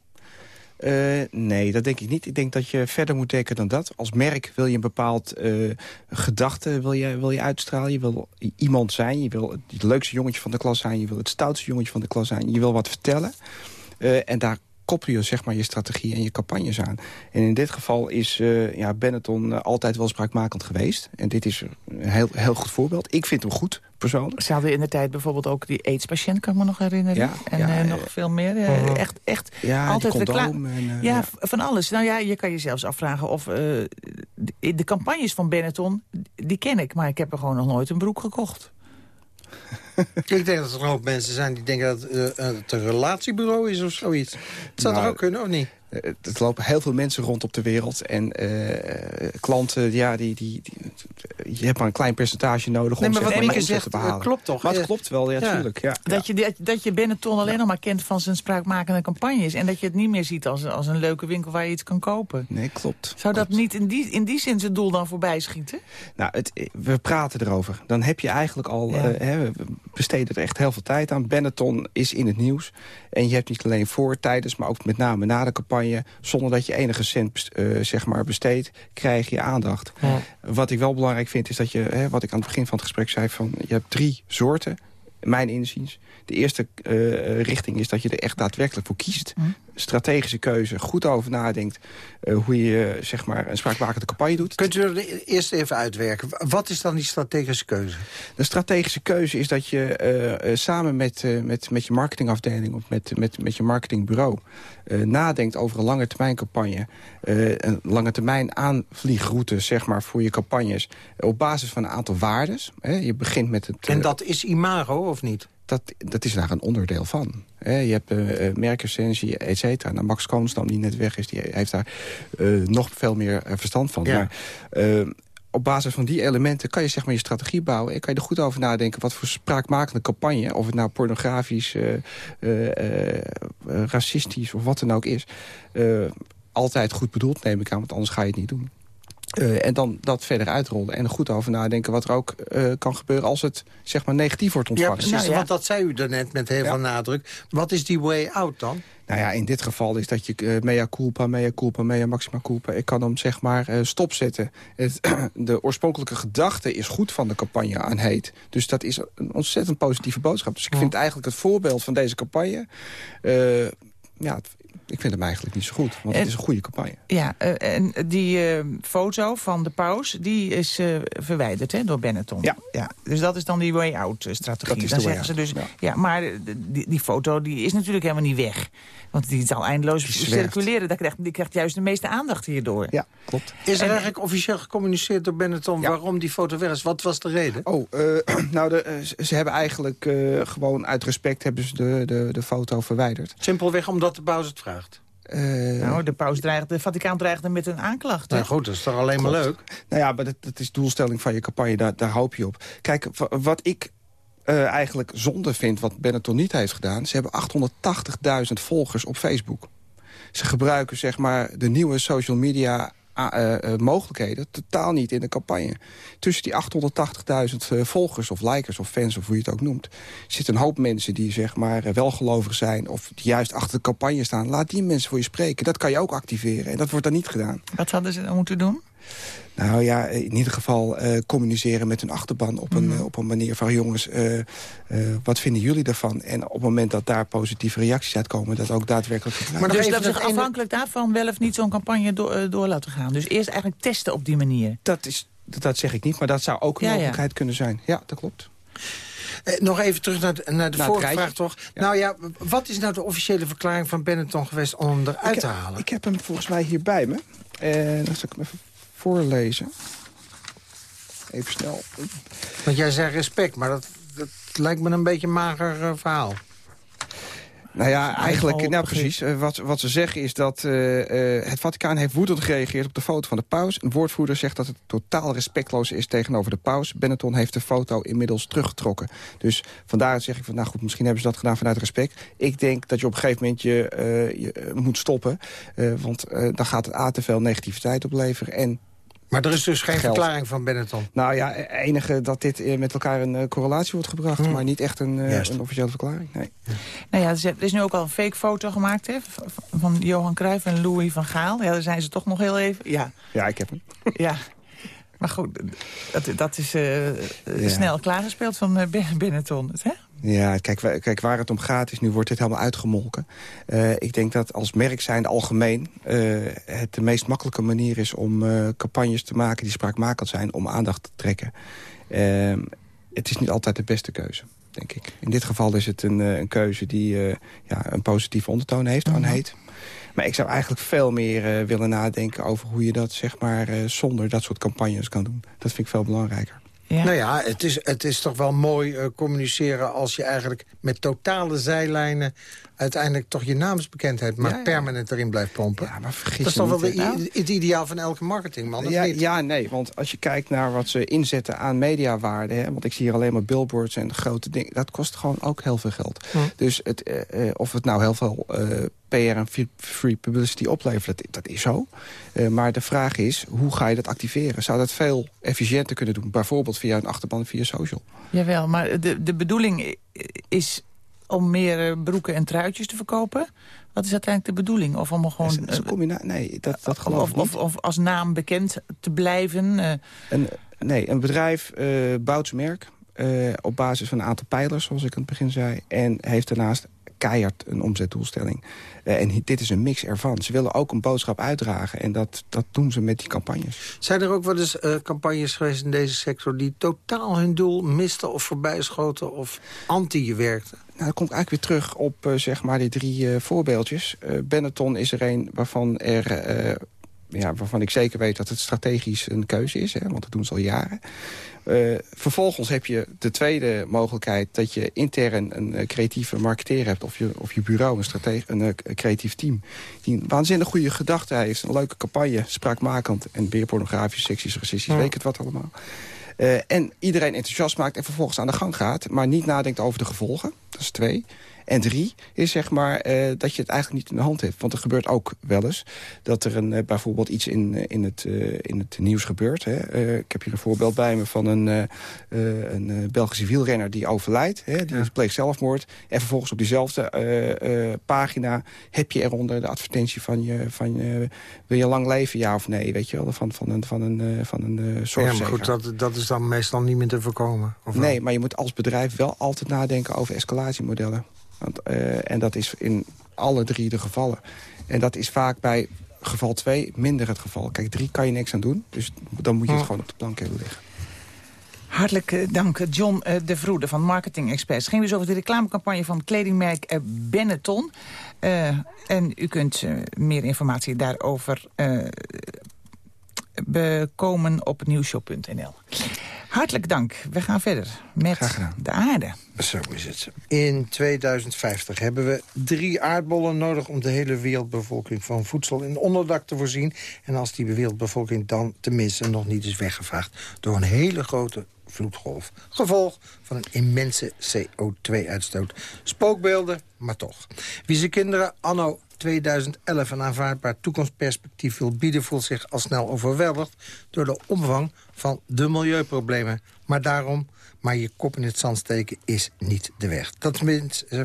Eh, nee, dat denk ik niet. Ik denk dat je verder moet denken dan dat. Als merk wil je een bepaald eh, gedachte wil je, wil je uitstralen. Je wil iemand zijn. Je wil het leukste jongetje van de klas zijn. Je wil het stoutste jongetje van de klas zijn. Je wil wat vertellen. Eh, en daar koppel je zeg maar, je strategie en je campagnes aan. En in dit geval is eh, ja, Benetton eh, altijd wel spraakmakend geweest. En dit is een heel, heel goed voorbeeld. Ik vind hem goed, persoonlijk. Ze hadden in de tijd bijvoorbeeld ook die AIDS-patiënt, kan ik me nog herinneren. Ja, en ja, eh, nog veel meer. Mhm. Echt, echt Ja, altijd die recla- condoom en, eh, ja, ja. van alles. Nou ja, je kan je zelfs afvragen of... eh, de, de campagnes van Benetton, die ken ik. Maar ik heb er gewoon nog nooit een broek gekocht. Ik denk dat er een hoop mensen zijn die denken dat eh, het een relatiebureau is of zoiets. Het zou Nou, toch ook kunnen, of niet? Eh, Er lopen heel veel mensen rond op de wereld. En eh, klanten, ja, die, die, die- je hebt maar een klein percentage nodig Nee, om maar zeg wat omzet zegt, te behalen. eh, klopt toch? Maar het Eh, klopt wel, ja, ja. tuurlijk. Ja. Dat, je, dat, dat je Benetton alleen nog maar kent van zijn spraakmakende campagnes. En dat je het niet meer ziet als, als een leuke winkel waar je iets kan kopen. Nee, klopt. Zou dat niet in die, in die zin zijn doel dan voorbij schieten? Nou, het, we praten erover. Dan heb je eigenlijk al... Ja. hè, we besteden er echt heel veel tijd aan. Benetton is in het nieuws. En je hebt niet alleen voor, tijdens, maar ook met name na de campagne... zonder dat je enige cent eh, zeg maar besteedt, krijg je aandacht. Wat ik wel belangrijk vind, is dat je... Hè, wat ik aan het begin van het gesprek zei... Van, je hebt drie soorten mijn inziens. De eerste uh, richting is dat je er echt daadwerkelijk voor kiest. Mm. Strategische keuze, goed over nadenkt... Uh, hoe je zeg maar, een spraakmakende campagne doet. Kunt u er eerst even uitwerken? Wat is dan die strategische keuze? De strategische keuze is dat je uh, samen met, met, met je marketingafdeling... of met, met, met je marketingbureau nadenkt over een lange termijn campagne. een lange termijn aanvliegroute zeg maar, voor je campagnes... op basis van een aantal waardes. je begint met het... en dat is imago, of niet? dat, dat is daar een onderdeel van. je hebt uh, merkrecensie, et cetera. Nou, Max Koonstam, die net weg is, die heeft daar uh, nog veel meer verstand van. Maar uh, op basis van die elementen kan je zeg maar je strategie bouwen... en kan je er goed over nadenken wat voor spraakmakende campagne... of het nou pornografisch, racistisch of wat dan ook is... altijd goed bedoeld, neem ik aan, want anders ga je het niet doen. Uh, en dan dat verder uitrollen en er goed over nadenken wat er ook uh, kan gebeuren als het zeg maar negatief wordt ontvangen. Ja, precies, nou, ja. want dat zei u daarnet met heel ja. veel nadruk. Wat is die way out dan? Nou ja, in dit geval is dat je uh, mea culpa, mea culpa, mea maxima culpa. Ik kan hem zeg maar uh, stopzetten. Het, de oorspronkelijke gedachte is goed van de campagne aan heet. Dus dat is een ontzettend positieve boodschap. Dus ik vind eigenlijk het voorbeeld van deze campagne... Uh, ja, ik vind hem eigenlijk niet zo goed, want het is een goede campagne. Ja, uh, en die uh, foto van de paus, die is uh, verwijderd hè, door Benetton. Ja. ja. Dus dat is dan die way-out-strategie. Dan zeggen ze dus, ja. ja maar die, die, foto die is natuurlijk helemaal niet weg. Want die zal eindeloos circuleren. Dat krijgt, die krijgt juist de meeste aandacht hierdoor. Ja, klopt. Is er eigenlijk officieel gecommuniceerd door Benetton... Ja. waarom die foto weg is? Wat was de reden? Oh, nou, de, ze hebben eigenlijk gewoon uit respect hebben ze de, de, de foto verwijderd. Simpelweg omdat de paus het vraagt? Uh, nou, de, paus dreigt, de Vaticaan dreigde met een aanklacht. Nou goed, dat is toch alleen maar leuk? Nou ja, maar dat, dat is doelstelling van je campagne, daar, daar hoop je op. Kijk, wat ik uh, eigenlijk zonde vind, wat Benetton niet heeft gedaan... ze hebben 880.000 volgers op Facebook. Ze gebruiken zeg maar de nieuwe social media mogelijkheden totaal niet in de campagne. Tussen die 880.000 uh, volgers of likers of fans of hoe je het ook noemt... zitten een hoop mensen die zeg maar welgelovig zijn... of die juist achter de campagne staan. Laat die mensen voor je spreken. Dat kan je ook activeren. En dat wordt dan niet gedaan. Wat hadden ze dan moeten doen? Nou ja, in ieder geval uh, communiceren met hun achterban op een, mm. uh, op een manier van... jongens, uh, wat vinden jullie daarvan? En op het moment dat daar positieve reacties uitkomen... dat ook daadwerkelijk. Maar dus dat is afhankelijk daarvan wel of niet zo'n campagne door, door, laten gaan? Dus eerst eigenlijk testen op die manier? Dat, is, dat, dat zeg ik niet, maar dat zou ook een ja, mogelijkheid ja. kunnen zijn. Ja, dat klopt. Eh, nog even terug naar, de, naar de nou, vorige vraag, toch? Ja. Nou ja, wat is nou de officiële verklaring van Benetton geweest om hem eruit ik te halen? Ik heb hem volgens mij hier bij me. En dan zal ik hem even voorlezen. Even snel. Want jij zegt respect, maar dat, dat lijkt me een beetje een mager uh, verhaal. Nou ja, eigenlijk, nou precies. Uh, wat, wat ze zeggen is dat uh, uh, het Vaticaan heeft woedend gereageerd op de foto van de paus. Een woordvoerder zegt dat het totaal respectloos is tegenover de paus. Benetton heeft de foto inmiddels teruggetrokken. Dus vandaar zeg ik van, nou goed, misschien hebben ze dat gedaan vanuit respect. Ik denk dat je op een gegeven moment je, je moet stoppen. want dan gaat het A te veel negativiteit opleveren. En maar er is dus geen geld. verklaring van Benetton? Nou ja, enige dat dit met elkaar in uh, correlatie wordt gebracht... Hmm. maar niet echt een, uh, een officiële verklaring, nee. Nou ja, er is nu ook al een fake foto gemaakt hè, van Johan Cruijff en Louis van Gaal. Ja, daar zijn ze toch nog heel even... Ja, ja ik heb hem. Ja, maar goed, dat, dat is uh, ja. snel klaargespeeld van Benetton, hè? Ja, kijk, kijk, waar het om gaat is, nu wordt dit helemaal uitgemolken. Uh, ik denk dat als merk zijn algemeen uh, het de meest makkelijke manier is... om uh, campagnes te maken die spraakmakend zijn om aandacht te trekken. Ehm, het is niet altijd de beste keuze, denk ik. In dit geval is het een, een keuze die ja, een positieve ondertoon heeft, aan heet. Maar ik zou eigenlijk veel meer willen nadenken over hoe je dat zeg maar, zonder dat soort campagnes kan doen. Dat vind ik veel belangrijker. Ja. Nou ja, het is, het is toch wel mooi uh, communiceren als je eigenlijk met totale zijlijnen uiteindelijk toch je naamsbekendheid maar ja, ja. permanent erin blijft pompen. Ja, maar vergis dat is toch wel de, nou? het ideaal van elke marketingman, ja, niet? Ja, nee, want als je kijkt naar wat ze inzetten aan mediawaarde... Hè, want ik zie hier alleen maar billboards en grote dingen... dat kost gewoon ook heel veel geld. Hm. Dus het, uh, of het nou heel veel uh, PR en free publicity oplevert, dat, dat is zo. Uh, maar de vraag is, hoe ga je dat activeren? Zou dat veel efficiënter kunnen doen? Bijvoorbeeld via een achterban, via social. Jawel, maar de, de bedoeling is om meer eh, broeken en truitjes te verkopen? Wat is uiteindelijk de bedoeling? Of om gewoon... Is, is nee, dat, dat geloof of, ik niet. Of, of, als naam bekend te blijven? Uh... Een, nee, een bedrijf uh, bouwt zijn merk. eh, op basis van een aantal pijlers, zoals ik aan het begin zei. En heeft daarnaast keihard een omzetdoelstelling. Uh, en dit is een mix ervan. Ze willen ook een boodschap uitdragen. En dat, dat doen ze met die campagnes. Zijn er ook wel eens uh, campagnes geweest in deze sector... die totaal hun doel misten of voorbijschoten of anti werkten? Nou, dat komt eigenlijk weer terug op uh, zeg maar die drie voorbeeldjes. Benetton is er een waarvan er ja, waarvan ik zeker weet dat het strategisch een keuze is. Hè, want dat doen ze al jaren. Uh, vervolgens heb je de tweede mogelijkheid... dat je intern een uh, creatieve marketeer hebt... of je, of je bureau, een, een uh, creatief team... die een waanzinnig goede gedachte heeft. Een leuke campagne, spraakmakend... en weer pornografisch, seksisch, racistisch, ja. weet het wat allemaal. En iedereen enthousiast maakt en vervolgens aan de gang gaat... maar niet nadenkt over de gevolgen. Dat is twee. En drie is zeg maar uh, dat je het eigenlijk niet in de hand hebt. Want er gebeurt ook wel eens dat er een, uh, bijvoorbeeld iets in, uh, in, het, in het nieuws gebeurt. Hè. ik heb hier een voorbeeld bij me van een, een Belgische wielrenner die overlijdt. Hè. Die ja. pleegt zelfmoord. En vervolgens op diezelfde pagina heb je eronder de advertentie van je... Van, wil je lang leven, ja of nee? Weet je wel, van, van een, van een, van een. Ja, maar goed, dat, dat is dan meestal niet meer te voorkomen. Of nee, wel? maar je moet als bedrijf wel altijd nadenken over escalatiemodellen. Want, uh, en dat is in alle drie de gevallen. En dat is vaak bij geval 2 minder het geval. Kijk, 3 kan je niks aan doen. Dus dan moet je het gewoon op de plank hebben liggen. Hartelijk dank, John de Vroede van Marketing Express. Het ging dus over de reclamecampagne van kledingmerk Benetton. Uh, en u kunt uh, meer informatie daarover bekomen op nieuwshop.nl. Hartelijk dank. We gaan verder met de aarde. Zo is het. In 2050 hebben we drie aardbollen nodig... om de hele wereldbevolking van voedsel en onderdak te voorzien. En als die wereldbevolking dan tenminste nog niet is weggevaagd... door een hele grote vloedgolf. Gevolg van een immense CO2-uitstoot. Spookbeelden, maar toch. Wie zijn kinderen anno 2011 een aanvaardbaar toekomstperspectief wil bieden... voelt zich al snel overweldigd door de omvang van de milieuproblemen. Maar daarom maar je kop in het zand steken is niet de weg. Dat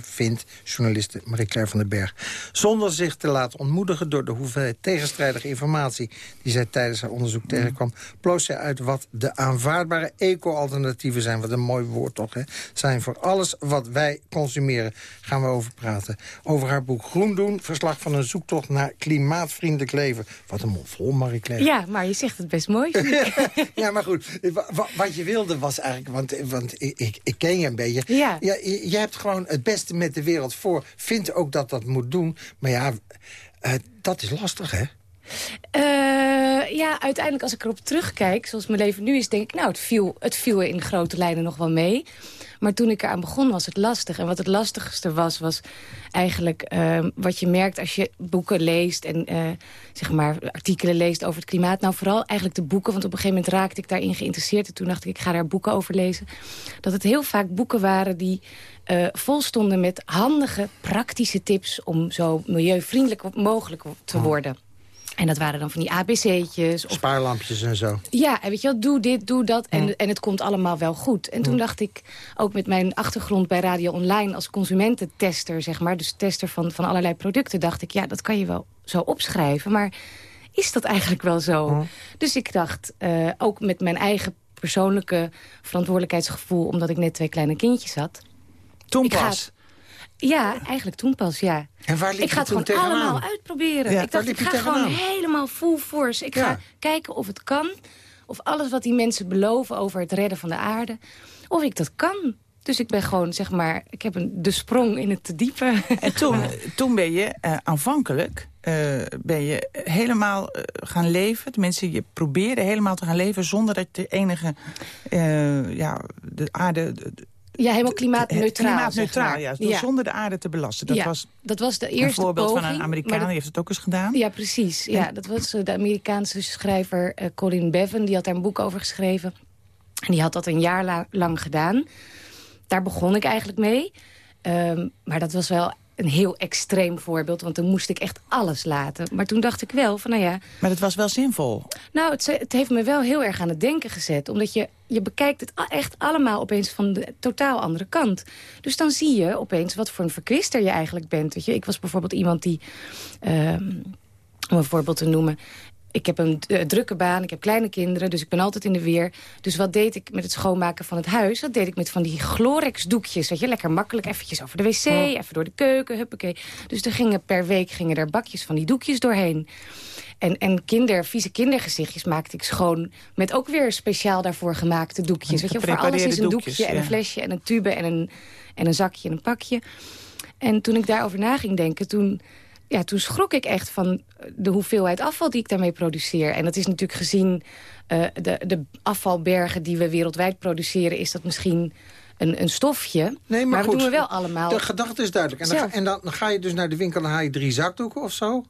vindt journaliste Marie-Claire van den Berg. Zonder zich te laten ontmoedigen door de hoeveelheid tegenstrijdige informatie... die zij tijdens haar onderzoek tegenkwam... ploost zij uit wat de aanvaardbare eco-alternatieven zijn. Wat een mooi woord toch, hè? Zijn voor alles wat wij consumeren. Gaan we over praten. Over haar boek Groen doen. Verslag van een zoektocht naar klimaatvriendelijk leven. Wat een mond vol, Marie-Claire. Ja, maar je zegt het best mooi. ja, maar goed. Wat je wilde was eigenlijk... Want want ik, ik, ik, ken je een beetje. Ja. ja je, je, hebt gewoon het beste met de wereld voor. Vind ook dat dat moet doen. Maar ja, uh, dat is lastig, hè? Uh, ja, uiteindelijk als ik erop terugkijk, zoals mijn leven nu is... denk ik, nou, het viel, het viel in grote lijnen nog wel mee. Maar toen ik eraan begon was het lastig. En wat het lastigste was, was eigenlijk uh, wat je merkt als je boeken leest... en uh, zeg maar artikelen leest over het klimaat. Nou, vooral eigenlijk de boeken, want op een gegeven moment raakte ik daarin geïnteresseerd. En toen dacht ik, ik ga daar boeken over lezen. Dat het heel vaak boeken waren die uh, vol stonden met handige, praktische tips... om zo milieuvriendelijk mogelijk te worden. En dat waren dan van die ABC'tjes. Of... Spaarlampjes en zo. Ja, en weet je wel, doe dit, doe dat. En, mm. en het komt allemaal wel goed. En toen mm. dacht ik, ook met mijn achtergrond bij Radio Online... als consumententester, zeg maar, dus tester van, van allerlei producten... dacht ik, ja, dat kan je wel zo opschrijven. Maar is dat eigenlijk wel zo? Mm. Dus ik dacht, uh, ook met mijn eigen persoonlijke verantwoordelijkheidsgevoel... omdat ik net twee kleine kindjes had... Toen pas? Ja, eigenlijk toen pas, ja. En waar ik ga het gewoon tegenaan? allemaal uitproberen. Ja, ik dacht, ik ga gewoon helemaal full force. Ik ja. ga kijken of het kan. Of alles wat die mensen beloven over het redden van de aarde. Of ik dat kan. Dus ik ben gewoon, zeg maar, ik heb een, de sprong in het te diepe. En toen, toen ben je uh, aanvankelijk uh, ben je helemaal uh, gaan leven. Tenminste, je probeerde helemaal te gaan leven... zonder dat de enige, ja, de aarde... De, ja, helemaal klimaatneutraal. Klimaatneutraal, zeg maar. ja. ja. Zonder de aarde te belasten. Dat ja, was dat was de eerste een voorbeeld poging, van een Amerikaan, die heeft het ook eens gedaan. Ja, precies. Ja, dat was de Amerikaanse schrijver uh, Colin Bevan. Die had daar een boek over geschreven. En die had dat een jaar la lang gedaan. Daar begon ik eigenlijk mee. Um, maar dat was wel een heel extreem voorbeeld. Want toen moest ik echt alles laten. Maar toen dacht ik wel van, nou ja... Maar het was wel zinvol. Nou, het, het, heeft me wel heel erg aan het denken gezet. Omdat je, je bekijkt het echt allemaal opeens van de totaal andere kant. Dus dan zie je opeens wat voor een verkwister je eigenlijk bent. Weet je? Ik was bijvoorbeeld iemand die... Um, om een voorbeeld te noemen ik heb een eh, drukke baan, ik heb kleine kinderen, dus ik ben altijd in de weer. Dus wat deed ik met het schoonmaken van het huis? Dat deed ik met van die Glorex doekjes, weet je, lekker makkelijk, eventjes over de wc, even door de keuken, huppakee. Dus er gingen per week gingen er bakjes van die doekjes doorheen. En, en kinder, vieze kindergezichtjes maakte ik schoon... met ook weer speciaal daarvoor gemaakte doekjes. Weet je, voor alles is een doekje en een flesje en een tube en een, en een zakje en een pakje. En toen ik daarover na ging denken, toen, ja, toen schrok ik echt van de hoeveelheid afval die ik daarmee produceer. En dat is natuurlijk gezien uh, de, de afvalbergen die we wereldwijd produceren... is dat misschien een, een stofje. Nee, maar, maar goed, doen we wel allemaal. De gedachte is duidelijk. En, dan, en dan, dan ga je dus naar de winkel en haal je drie zakdoeken of zo?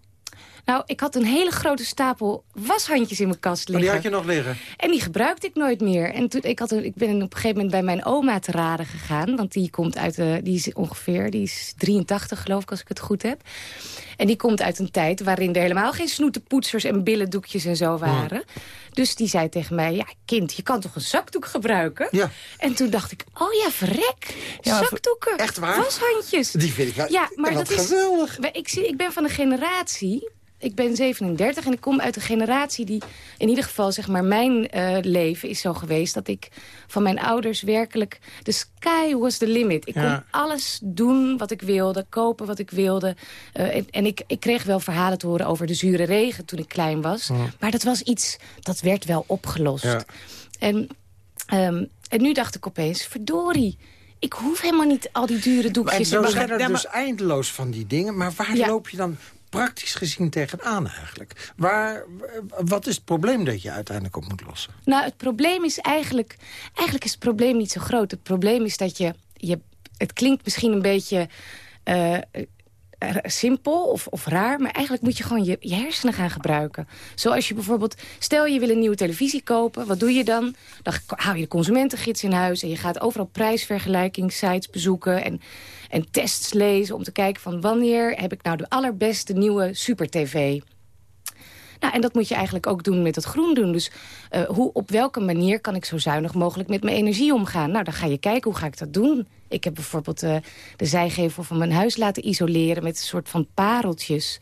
Nou, ik had een hele grote stapel washandjes in mijn kast liggen. Maar die had je nog liggen? En die gebruikte ik nooit meer. En toen, ik, had een, ik ben op een gegeven moment bij mijn oma te raden gegaan. Want die komt uit de, die is ongeveer, die is 83 geloof ik als ik het goed heb. En die komt uit een tijd waarin er helemaal geen snoetenpoetsers en billendoekjes en zo waren. Dus die zei tegen mij, ja kind, je kan toch een zakdoek gebruiken? Ja. En toen dacht ik, oh ja, verrek, Ja, zakdoeken, echt waar? washandjes. Die vind ik wel Ja, maar dat is geweldig. ik, zie, ik ben van een generatie. Ik ben 37 en ik kom uit een generatie die... in ieder geval, zeg maar, mijn eh, leven is zo geweest... dat ik van mijn ouders werkelijk... de sky was the limit. Ik Ja. kon alles doen wat ik wilde, kopen wat ik wilde. Eh, en en ik, ik kreeg wel verhalen te horen over de zure regen toen ik klein was. Maar dat was iets, dat werd wel opgelost. Ja. En, ehm, en nu dacht ik opeens, verdorie... Ik hoef helemaal niet al die dure Maar doekjes. zo en zijn er dus maar- eindeloos van die dingen. Maar waar Ja. loop je dan praktisch gezien tegenaan eigenlijk? Waar, wat is het probleem dat je uiteindelijk op moet lossen? Nou, het probleem is eigenlijk... Eigenlijk is het probleem niet zo groot. Het probleem is dat je... je het klinkt misschien een beetje... eh, simpel of, of raar, maar eigenlijk moet je gewoon je, je hersenen gaan gebruiken. Zoals je bijvoorbeeld, stel je wil een nieuwe televisie kopen, wat doe je dan? Dan hou je de consumentengids in huis en je gaat overal prijsvergelijkingssites bezoeken en, en tests lezen om te kijken van wanneer heb ik nou de allerbeste nieuwe super tv. Nou, en dat moet je eigenlijk ook doen met het groen doen. Dus eh, hoe, op welke manier kan ik zo zuinig mogelijk met mijn energie omgaan? Nou, dan ga je kijken, hoe ga ik dat doen? Ik heb bijvoorbeeld eh, de zijgevel van mijn huis laten isoleren... met een soort van pareltjes.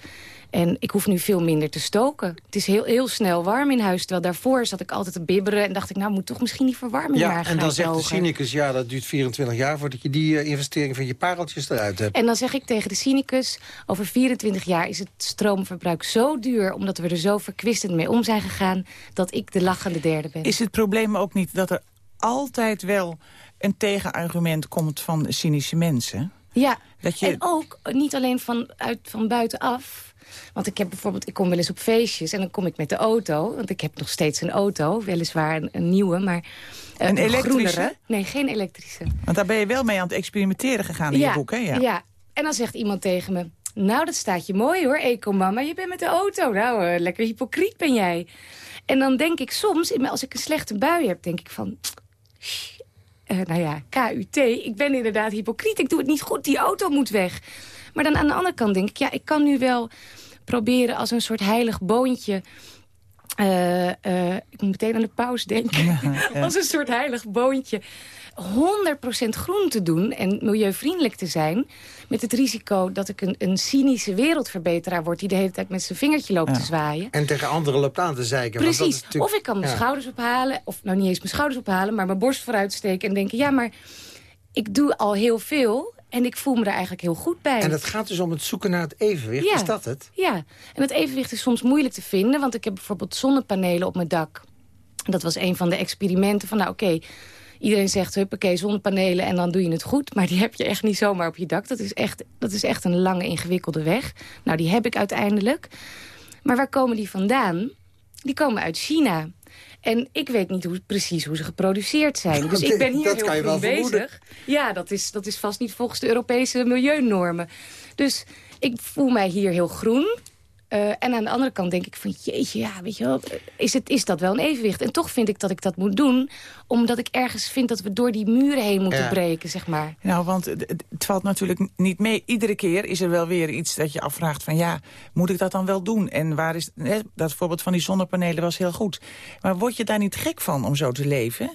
En ik hoef nu veel minder te stoken. Het is heel, heel snel warm in huis. Terwijl daarvoor zat ik altijd te bibberen... en dacht ik, nou, moet toch misschien die verwarming maar Ja, gaan en dan zegt de cynicus, ja, dat duurt 24 jaar... voordat je die eh, investering van je pareltjes eruit hebt. En dan zeg ik tegen de cynicus... over 24 jaar is het stroomverbruik zo duur... omdat we er zo verkwistend mee om zijn gegaan... dat ik de lachende derde ben. Is het probleem ook niet dat er altijd wel een tegenargument komt van cynische mensen? Ja, Dat je- en ook niet alleen van, uit, van buitenaf. Want ik heb bijvoorbeeld, ik kom wel eens op feestjes en dan kom ik met de auto. Want ik heb nog steeds een auto, weliswaar een, een nieuwe, maar eh, Een elektrische? groenere. Nee, geen elektrische. Want daar ben je wel mee aan het experimenteren gegaan in je boek, hè? Ja. en dan zegt iemand tegen me... Nou, dat staat je mooi hoor, Eco-mama. Je bent met de auto. Nou, eh, lekker hypocriet ben jij. En dan denk ik soms, als ik een slechte bui heb, denk ik van... eh, nou ja, KUT, ik ben inderdaad hypocriet. Ik doe het niet goed, die auto moet weg. Maar dan aan de andere kant denk ik... ja, ik kan nu wel proberen als een soort heilig boontje... eh, eh, ik moet meteen aan de paus denken. als een soort heilig boontje... 100% groen te doen en milieuvriendelijk te zijn... met het risico dat ik een, een cynische wereldverbeteraar word... die de hele tijd met zijn vingertje loopt te zwaaien. En tegen anderen loopt aan te zeiken. want dat Precies. is natuurlijk- Of ik kan mijn ja. schouders ophalen. Of nou niet eens mijn schouders ophalen, maar mijn borst vooruit steken. En denken, ja, maar ik doe al heel veel. En ik voel me daar eigenlijk heel goed bij. En het gaat dus om het zoeken naar het evenwicht. Ja. Is dat het? Ja, en het evenwicht is soms moeilijk te vinden. Want ik heb bijvoorbeeld zonnepanelen op mijn dak. Dat was een van de experimenten van, nou oké... Iedereen zegt, huppakee, zonnepanelen en dan doe je het goed. Maar die heb je echt niet zomaar op je dak. Dat is echt, dat is echt een lange, ingewikkelde weg. Nou, die heb ik uiteindelijk. Maar waar komen die vandaan? Die komen uit China. En ik weet niet hoe, precies hoe ze geproduceerd zijn. Dus ik ben hier dat heel kan je wel groen vermoeden. bezig. Ja, dat is, dat is vast niet volgens de Europese milieunormen. Dus ik voel mij hier heel groen. Eh, en aan de andere kant denk ik van, jeetje, ja, weet je wel, is, het, is dat wel een evenwicht? En toch vind ik dat ik dat moet doen, omdat ik ergens vind dat we door die muren heen moeten Ja. breken, zeg maar. Nou, want het, het- het valt natuurlijk niet mee. Iedere keer is er wel weer iets dat je afvraagt van... ja, moet ik dat dan wel doen? En waar is... Hè, dat voorbeeld van die zonnepanelen was heel goed. Maar word je daar niet gek van om zo te leven?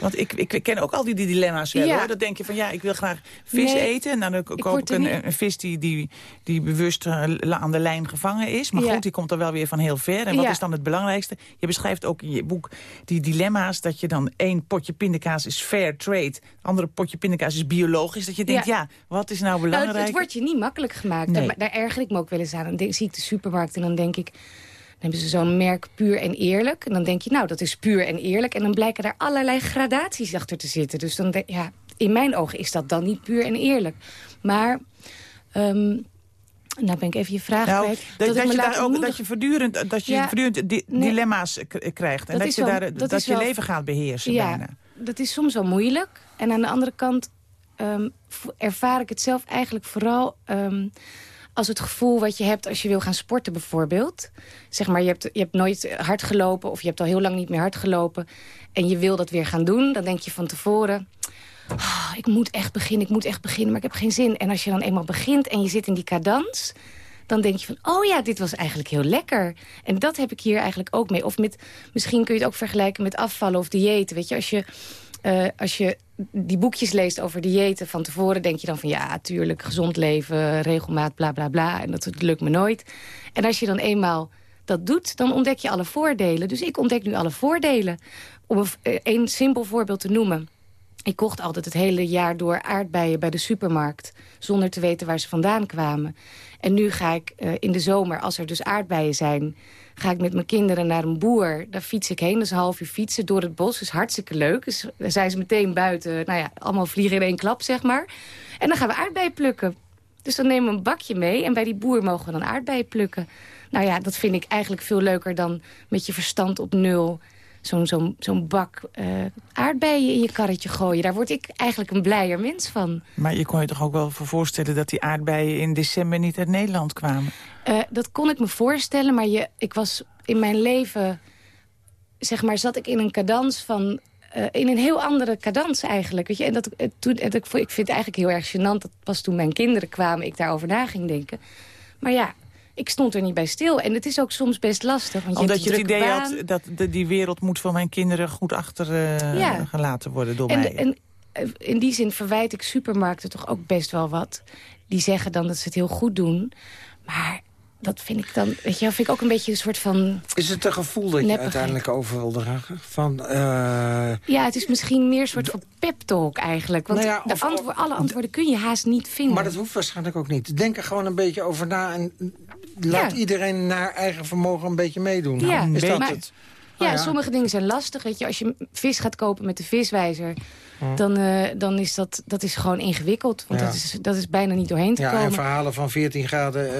Want ik, ik ken ook al die, die dilemma's wel, Ja. hoor. Dan denk je van, ja, ik wil graag vis Nee, eten. En dan koop ik, een, vis die, die, die bewust eh, aan de lijn gevangen is. Maar Ja. goed, die komt dan wel weer van heel ver. En wat Ja. is dan het belangrijkste? Je beschrijft ook in je boek die dilemma's... dat je dan één potje pindakaas is fair trade... andere potje pindakaas is biologisch. Dat je denkt, ja, wat is nou Nou, belangrijk? het, het wordt je niet makkelijk gemaakt. Nee. Daar, daar erger ik me ook wel eens aan. Dan zie ik de supermarkt en dan denk ik... Dan hebben ze zo'n merk puur en eerlijk. En dan denk je, nou, dat is puur en eerlijk. En dan blijken daar allerlei gradaties achter te zitten. Dus dan denk ja, in mijn ogen is dat dan niet puur en eerlijk. Maar, ehm, nou ben ik even je vraag Nou, kwijt. dat, dat, je daar ook, dat je voortdurend, dat je Ja. voortdurend di- Nee. dilemma's krijgt. En Dat je, wel- daar, dat je wel- leven gaat beheersen ja, bijna. dat is soms wel moeilijk. En aan de andere kant ehm, ervaar ik het zelf eigenlijk vooral... ehm, als het gevoel wat je hebt als je wil gaan sporten bijvoorbeeld. Zeg maar, je hebt, je hebt nooit hard gelopen... of je hebt al heel lang niet meer hard gelopen... en je wil dat weer gaan doen, dan denk je van tevoren... "Ah, ik moet echt beginnen, ik moet echt beginnen, maar ik heb geen zin. En als je dan eenmaal begint en je zit in die cadans... dan denk je van, oh ja, dit was eigenlijk heel lekker. En dat heb ik hier eigenlijk ook mee. Of met, misschien kun je het ook vergelijken met afvallen of diëten. Weet je, als je, eh, als je die boekjes leest over diëten van tevoren... denk je dan van, ja, tuurlijk, gezond leven, regelmaat, bla, bla, bla. En dat, lukt me nooit. En als je dan eenmaal dat doet, dan ontdek je alle voordelen. Dus ik ontdek nu alle voordelen. Om een, eh, simpel voorbeeld te noemen... Ik kocht altijd het hele jaar door aardbeien bij de supermarkt... zonder te weten waar ze vandaan kwamen. En nu ga ik eh, in de zomer, als er dus aardbeien zijn... ga ik met mijn kinderen naar een boer. Daar fiets ik heen, een half uur fietsen door het bos. Is hartstikke leuk. Dus dan zijn ze meteen buiten, nou ja, allemaal vliegen in één klap, zeg maar. En dan gaan we aardbeien plukken. Dus dan nemen we een bakje mee en bij die boer mogen we dan aardbeien plukken. Nou ja, dat vind ik eigenlijk veel leuker dan met je verstand op nul zo'n zo'n zo'n bak eh, aardbeien in je karretje gooien. Daar word ik eigenlijk een blijer mens van. Maar je kon je toch ook wel voor voorstellen... dat die aardbeien in december niet uit Nederland kwamen? Eh, dat kon ik me voorstellen, maar je, ik was in mijn leven... zeg maar, zat ik in een cadans van... eh, in een heel andere cadans eigenlijk. Weet je? En dat, toen, en dat, ik vind het eigenlijk heel erg gênant... dat pas toen mijn kinderen kwamen ik daarover na ging denken. Maar ja, ik stond er niet bij stil. En het is ook soms best lastig. Want je Omdat je het idee baan. had dat de, die wereld moet voor mijn kinderen goed achtergelaten Ja. gelaten worden door mij. En, en eh, in die zin verwijt ik supermarkten toch ook best wel wat. Die zeggen dan dat ze het heel goed doen. Maar dat vind ik dan, weet je, vind ik ook een beetje een soort van... Is het een gevoel dat je uiteindelijk over wil dragen? Van, eh, Ja, het is misschien meer een soort van pep talk eigenlijk. Want Nou ja, de antwo- alle antwoorden kun je haast niet vinden. maar dat hoeft waarschijnlijk ook niet. Denk er gewoon een beetje over na en laat Ja. iedereen naar eigen vermogen een beetje meedoen. Ja, is dat maar- het? Ja, Nou ja. sommige dingen zijn lastig. Weet je, als je vis gaat kopen met de viswijzer... dan, eh, dan is dat, dat is gewoon ingewikkeld. Want Ja. dat, is, dat is bijna niet doorheen te Ja, komen. en verhalen van 14 graden eh,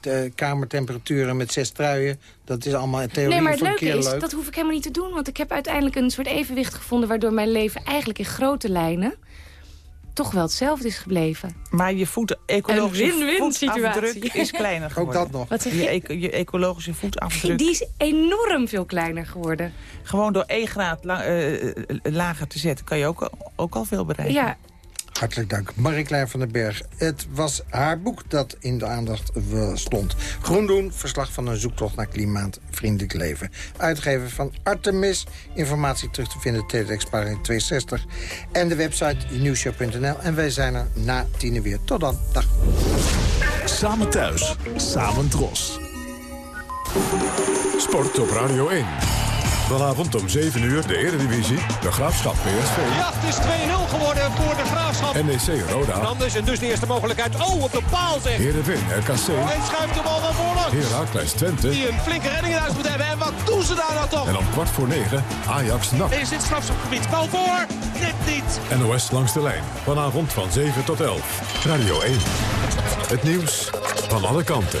de kamertemperaturen met zes truien... dat is allemaal in theorie Nee, maar het leuke is, leuk. dat hoef ik helemaal niet te doen. Want ik heb uiteindelijk een soort evenwicht gevonden... waardoor mijn leven eigenlijk in grote lijnen... toch wel hetzelfde is gebleven. Maar je voet, ecologische voetafdruk situatie. is kleiner geworden. Ook dat nog. Wat zeg Je, je? je ecologische voetafdruk. Die is enorm veel kleiner geworden. Gewoon door 1 graad eh, eh, lager te zetten... kan je ook, ook al veel bereiken. Ja, Hartelijk dank, Marie-Claire van den Berg. Het was haar boek dat in de aandacht stond. Groendoen, verslag van een zoektocht naar klimaatvriendelijk leven. Uitgever van Artemis. Informatie terug te vinden, Teletext-pagina 62. En de website nieuwshow.nl. En wij zijn er na tienen weer. Tot dan. Dag. Samen thuis, samen dros. Sport op Radio 1. Vanavond om 7 uur de Eredivisie, de Graafschap PSV. Ja, het is 2-0 geworden voor de Graafschap. NEC Roda. Anders en dus de eerste mogelijkheid. Oh, op de paal zeg. Heerenveen RKC. En schuift de bal naar voren. Heracles Twente. Die een flinke redding in huis moet hebben. En wat doen ze daar nou toch? En om kwart voor negen Ajax NAC. Is dit strafschopgebied? Bal voor. Net niet. NOS langs de lijn. Vanavond van 7 tot 11. Radio 1. Het nieuws van alle kanten.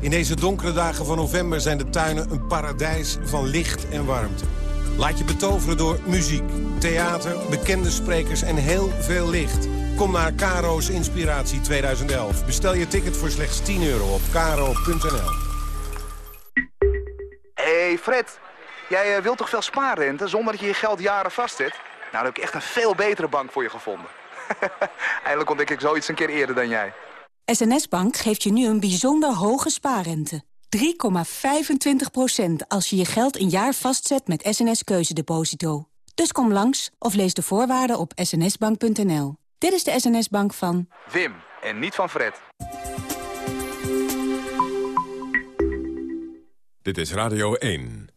In deze donkere dagen van november zijn de tuinen een paradijs van licht en warmte. Laat je betoveren door muziek, theater, bekende sprekers en heel veel licht. Kom naar Caro's Inspiratie 2011. Bestel je ticket voor slechts 10 euro op caro.nl. hey Fred, jij eh, wilt toch veel spaarrente zonder dat je je geld jaren vastzet? Nou, dan heb ik echt een veel betere bank voor je gevonden. Eindelijk ontdek ik zoiets een keer eerder dan jij. SNS Bank geeft je nu een bijzonder hoge spaarrente. 3,25% als je je geld een jaar vastzet met SNS Keuzedeposito. Dus kom langs of lees de voorwaarden op snsbank.nl. Dit is de SNS Bank van... Wim, en niet van Fred. Dit is Radio 1.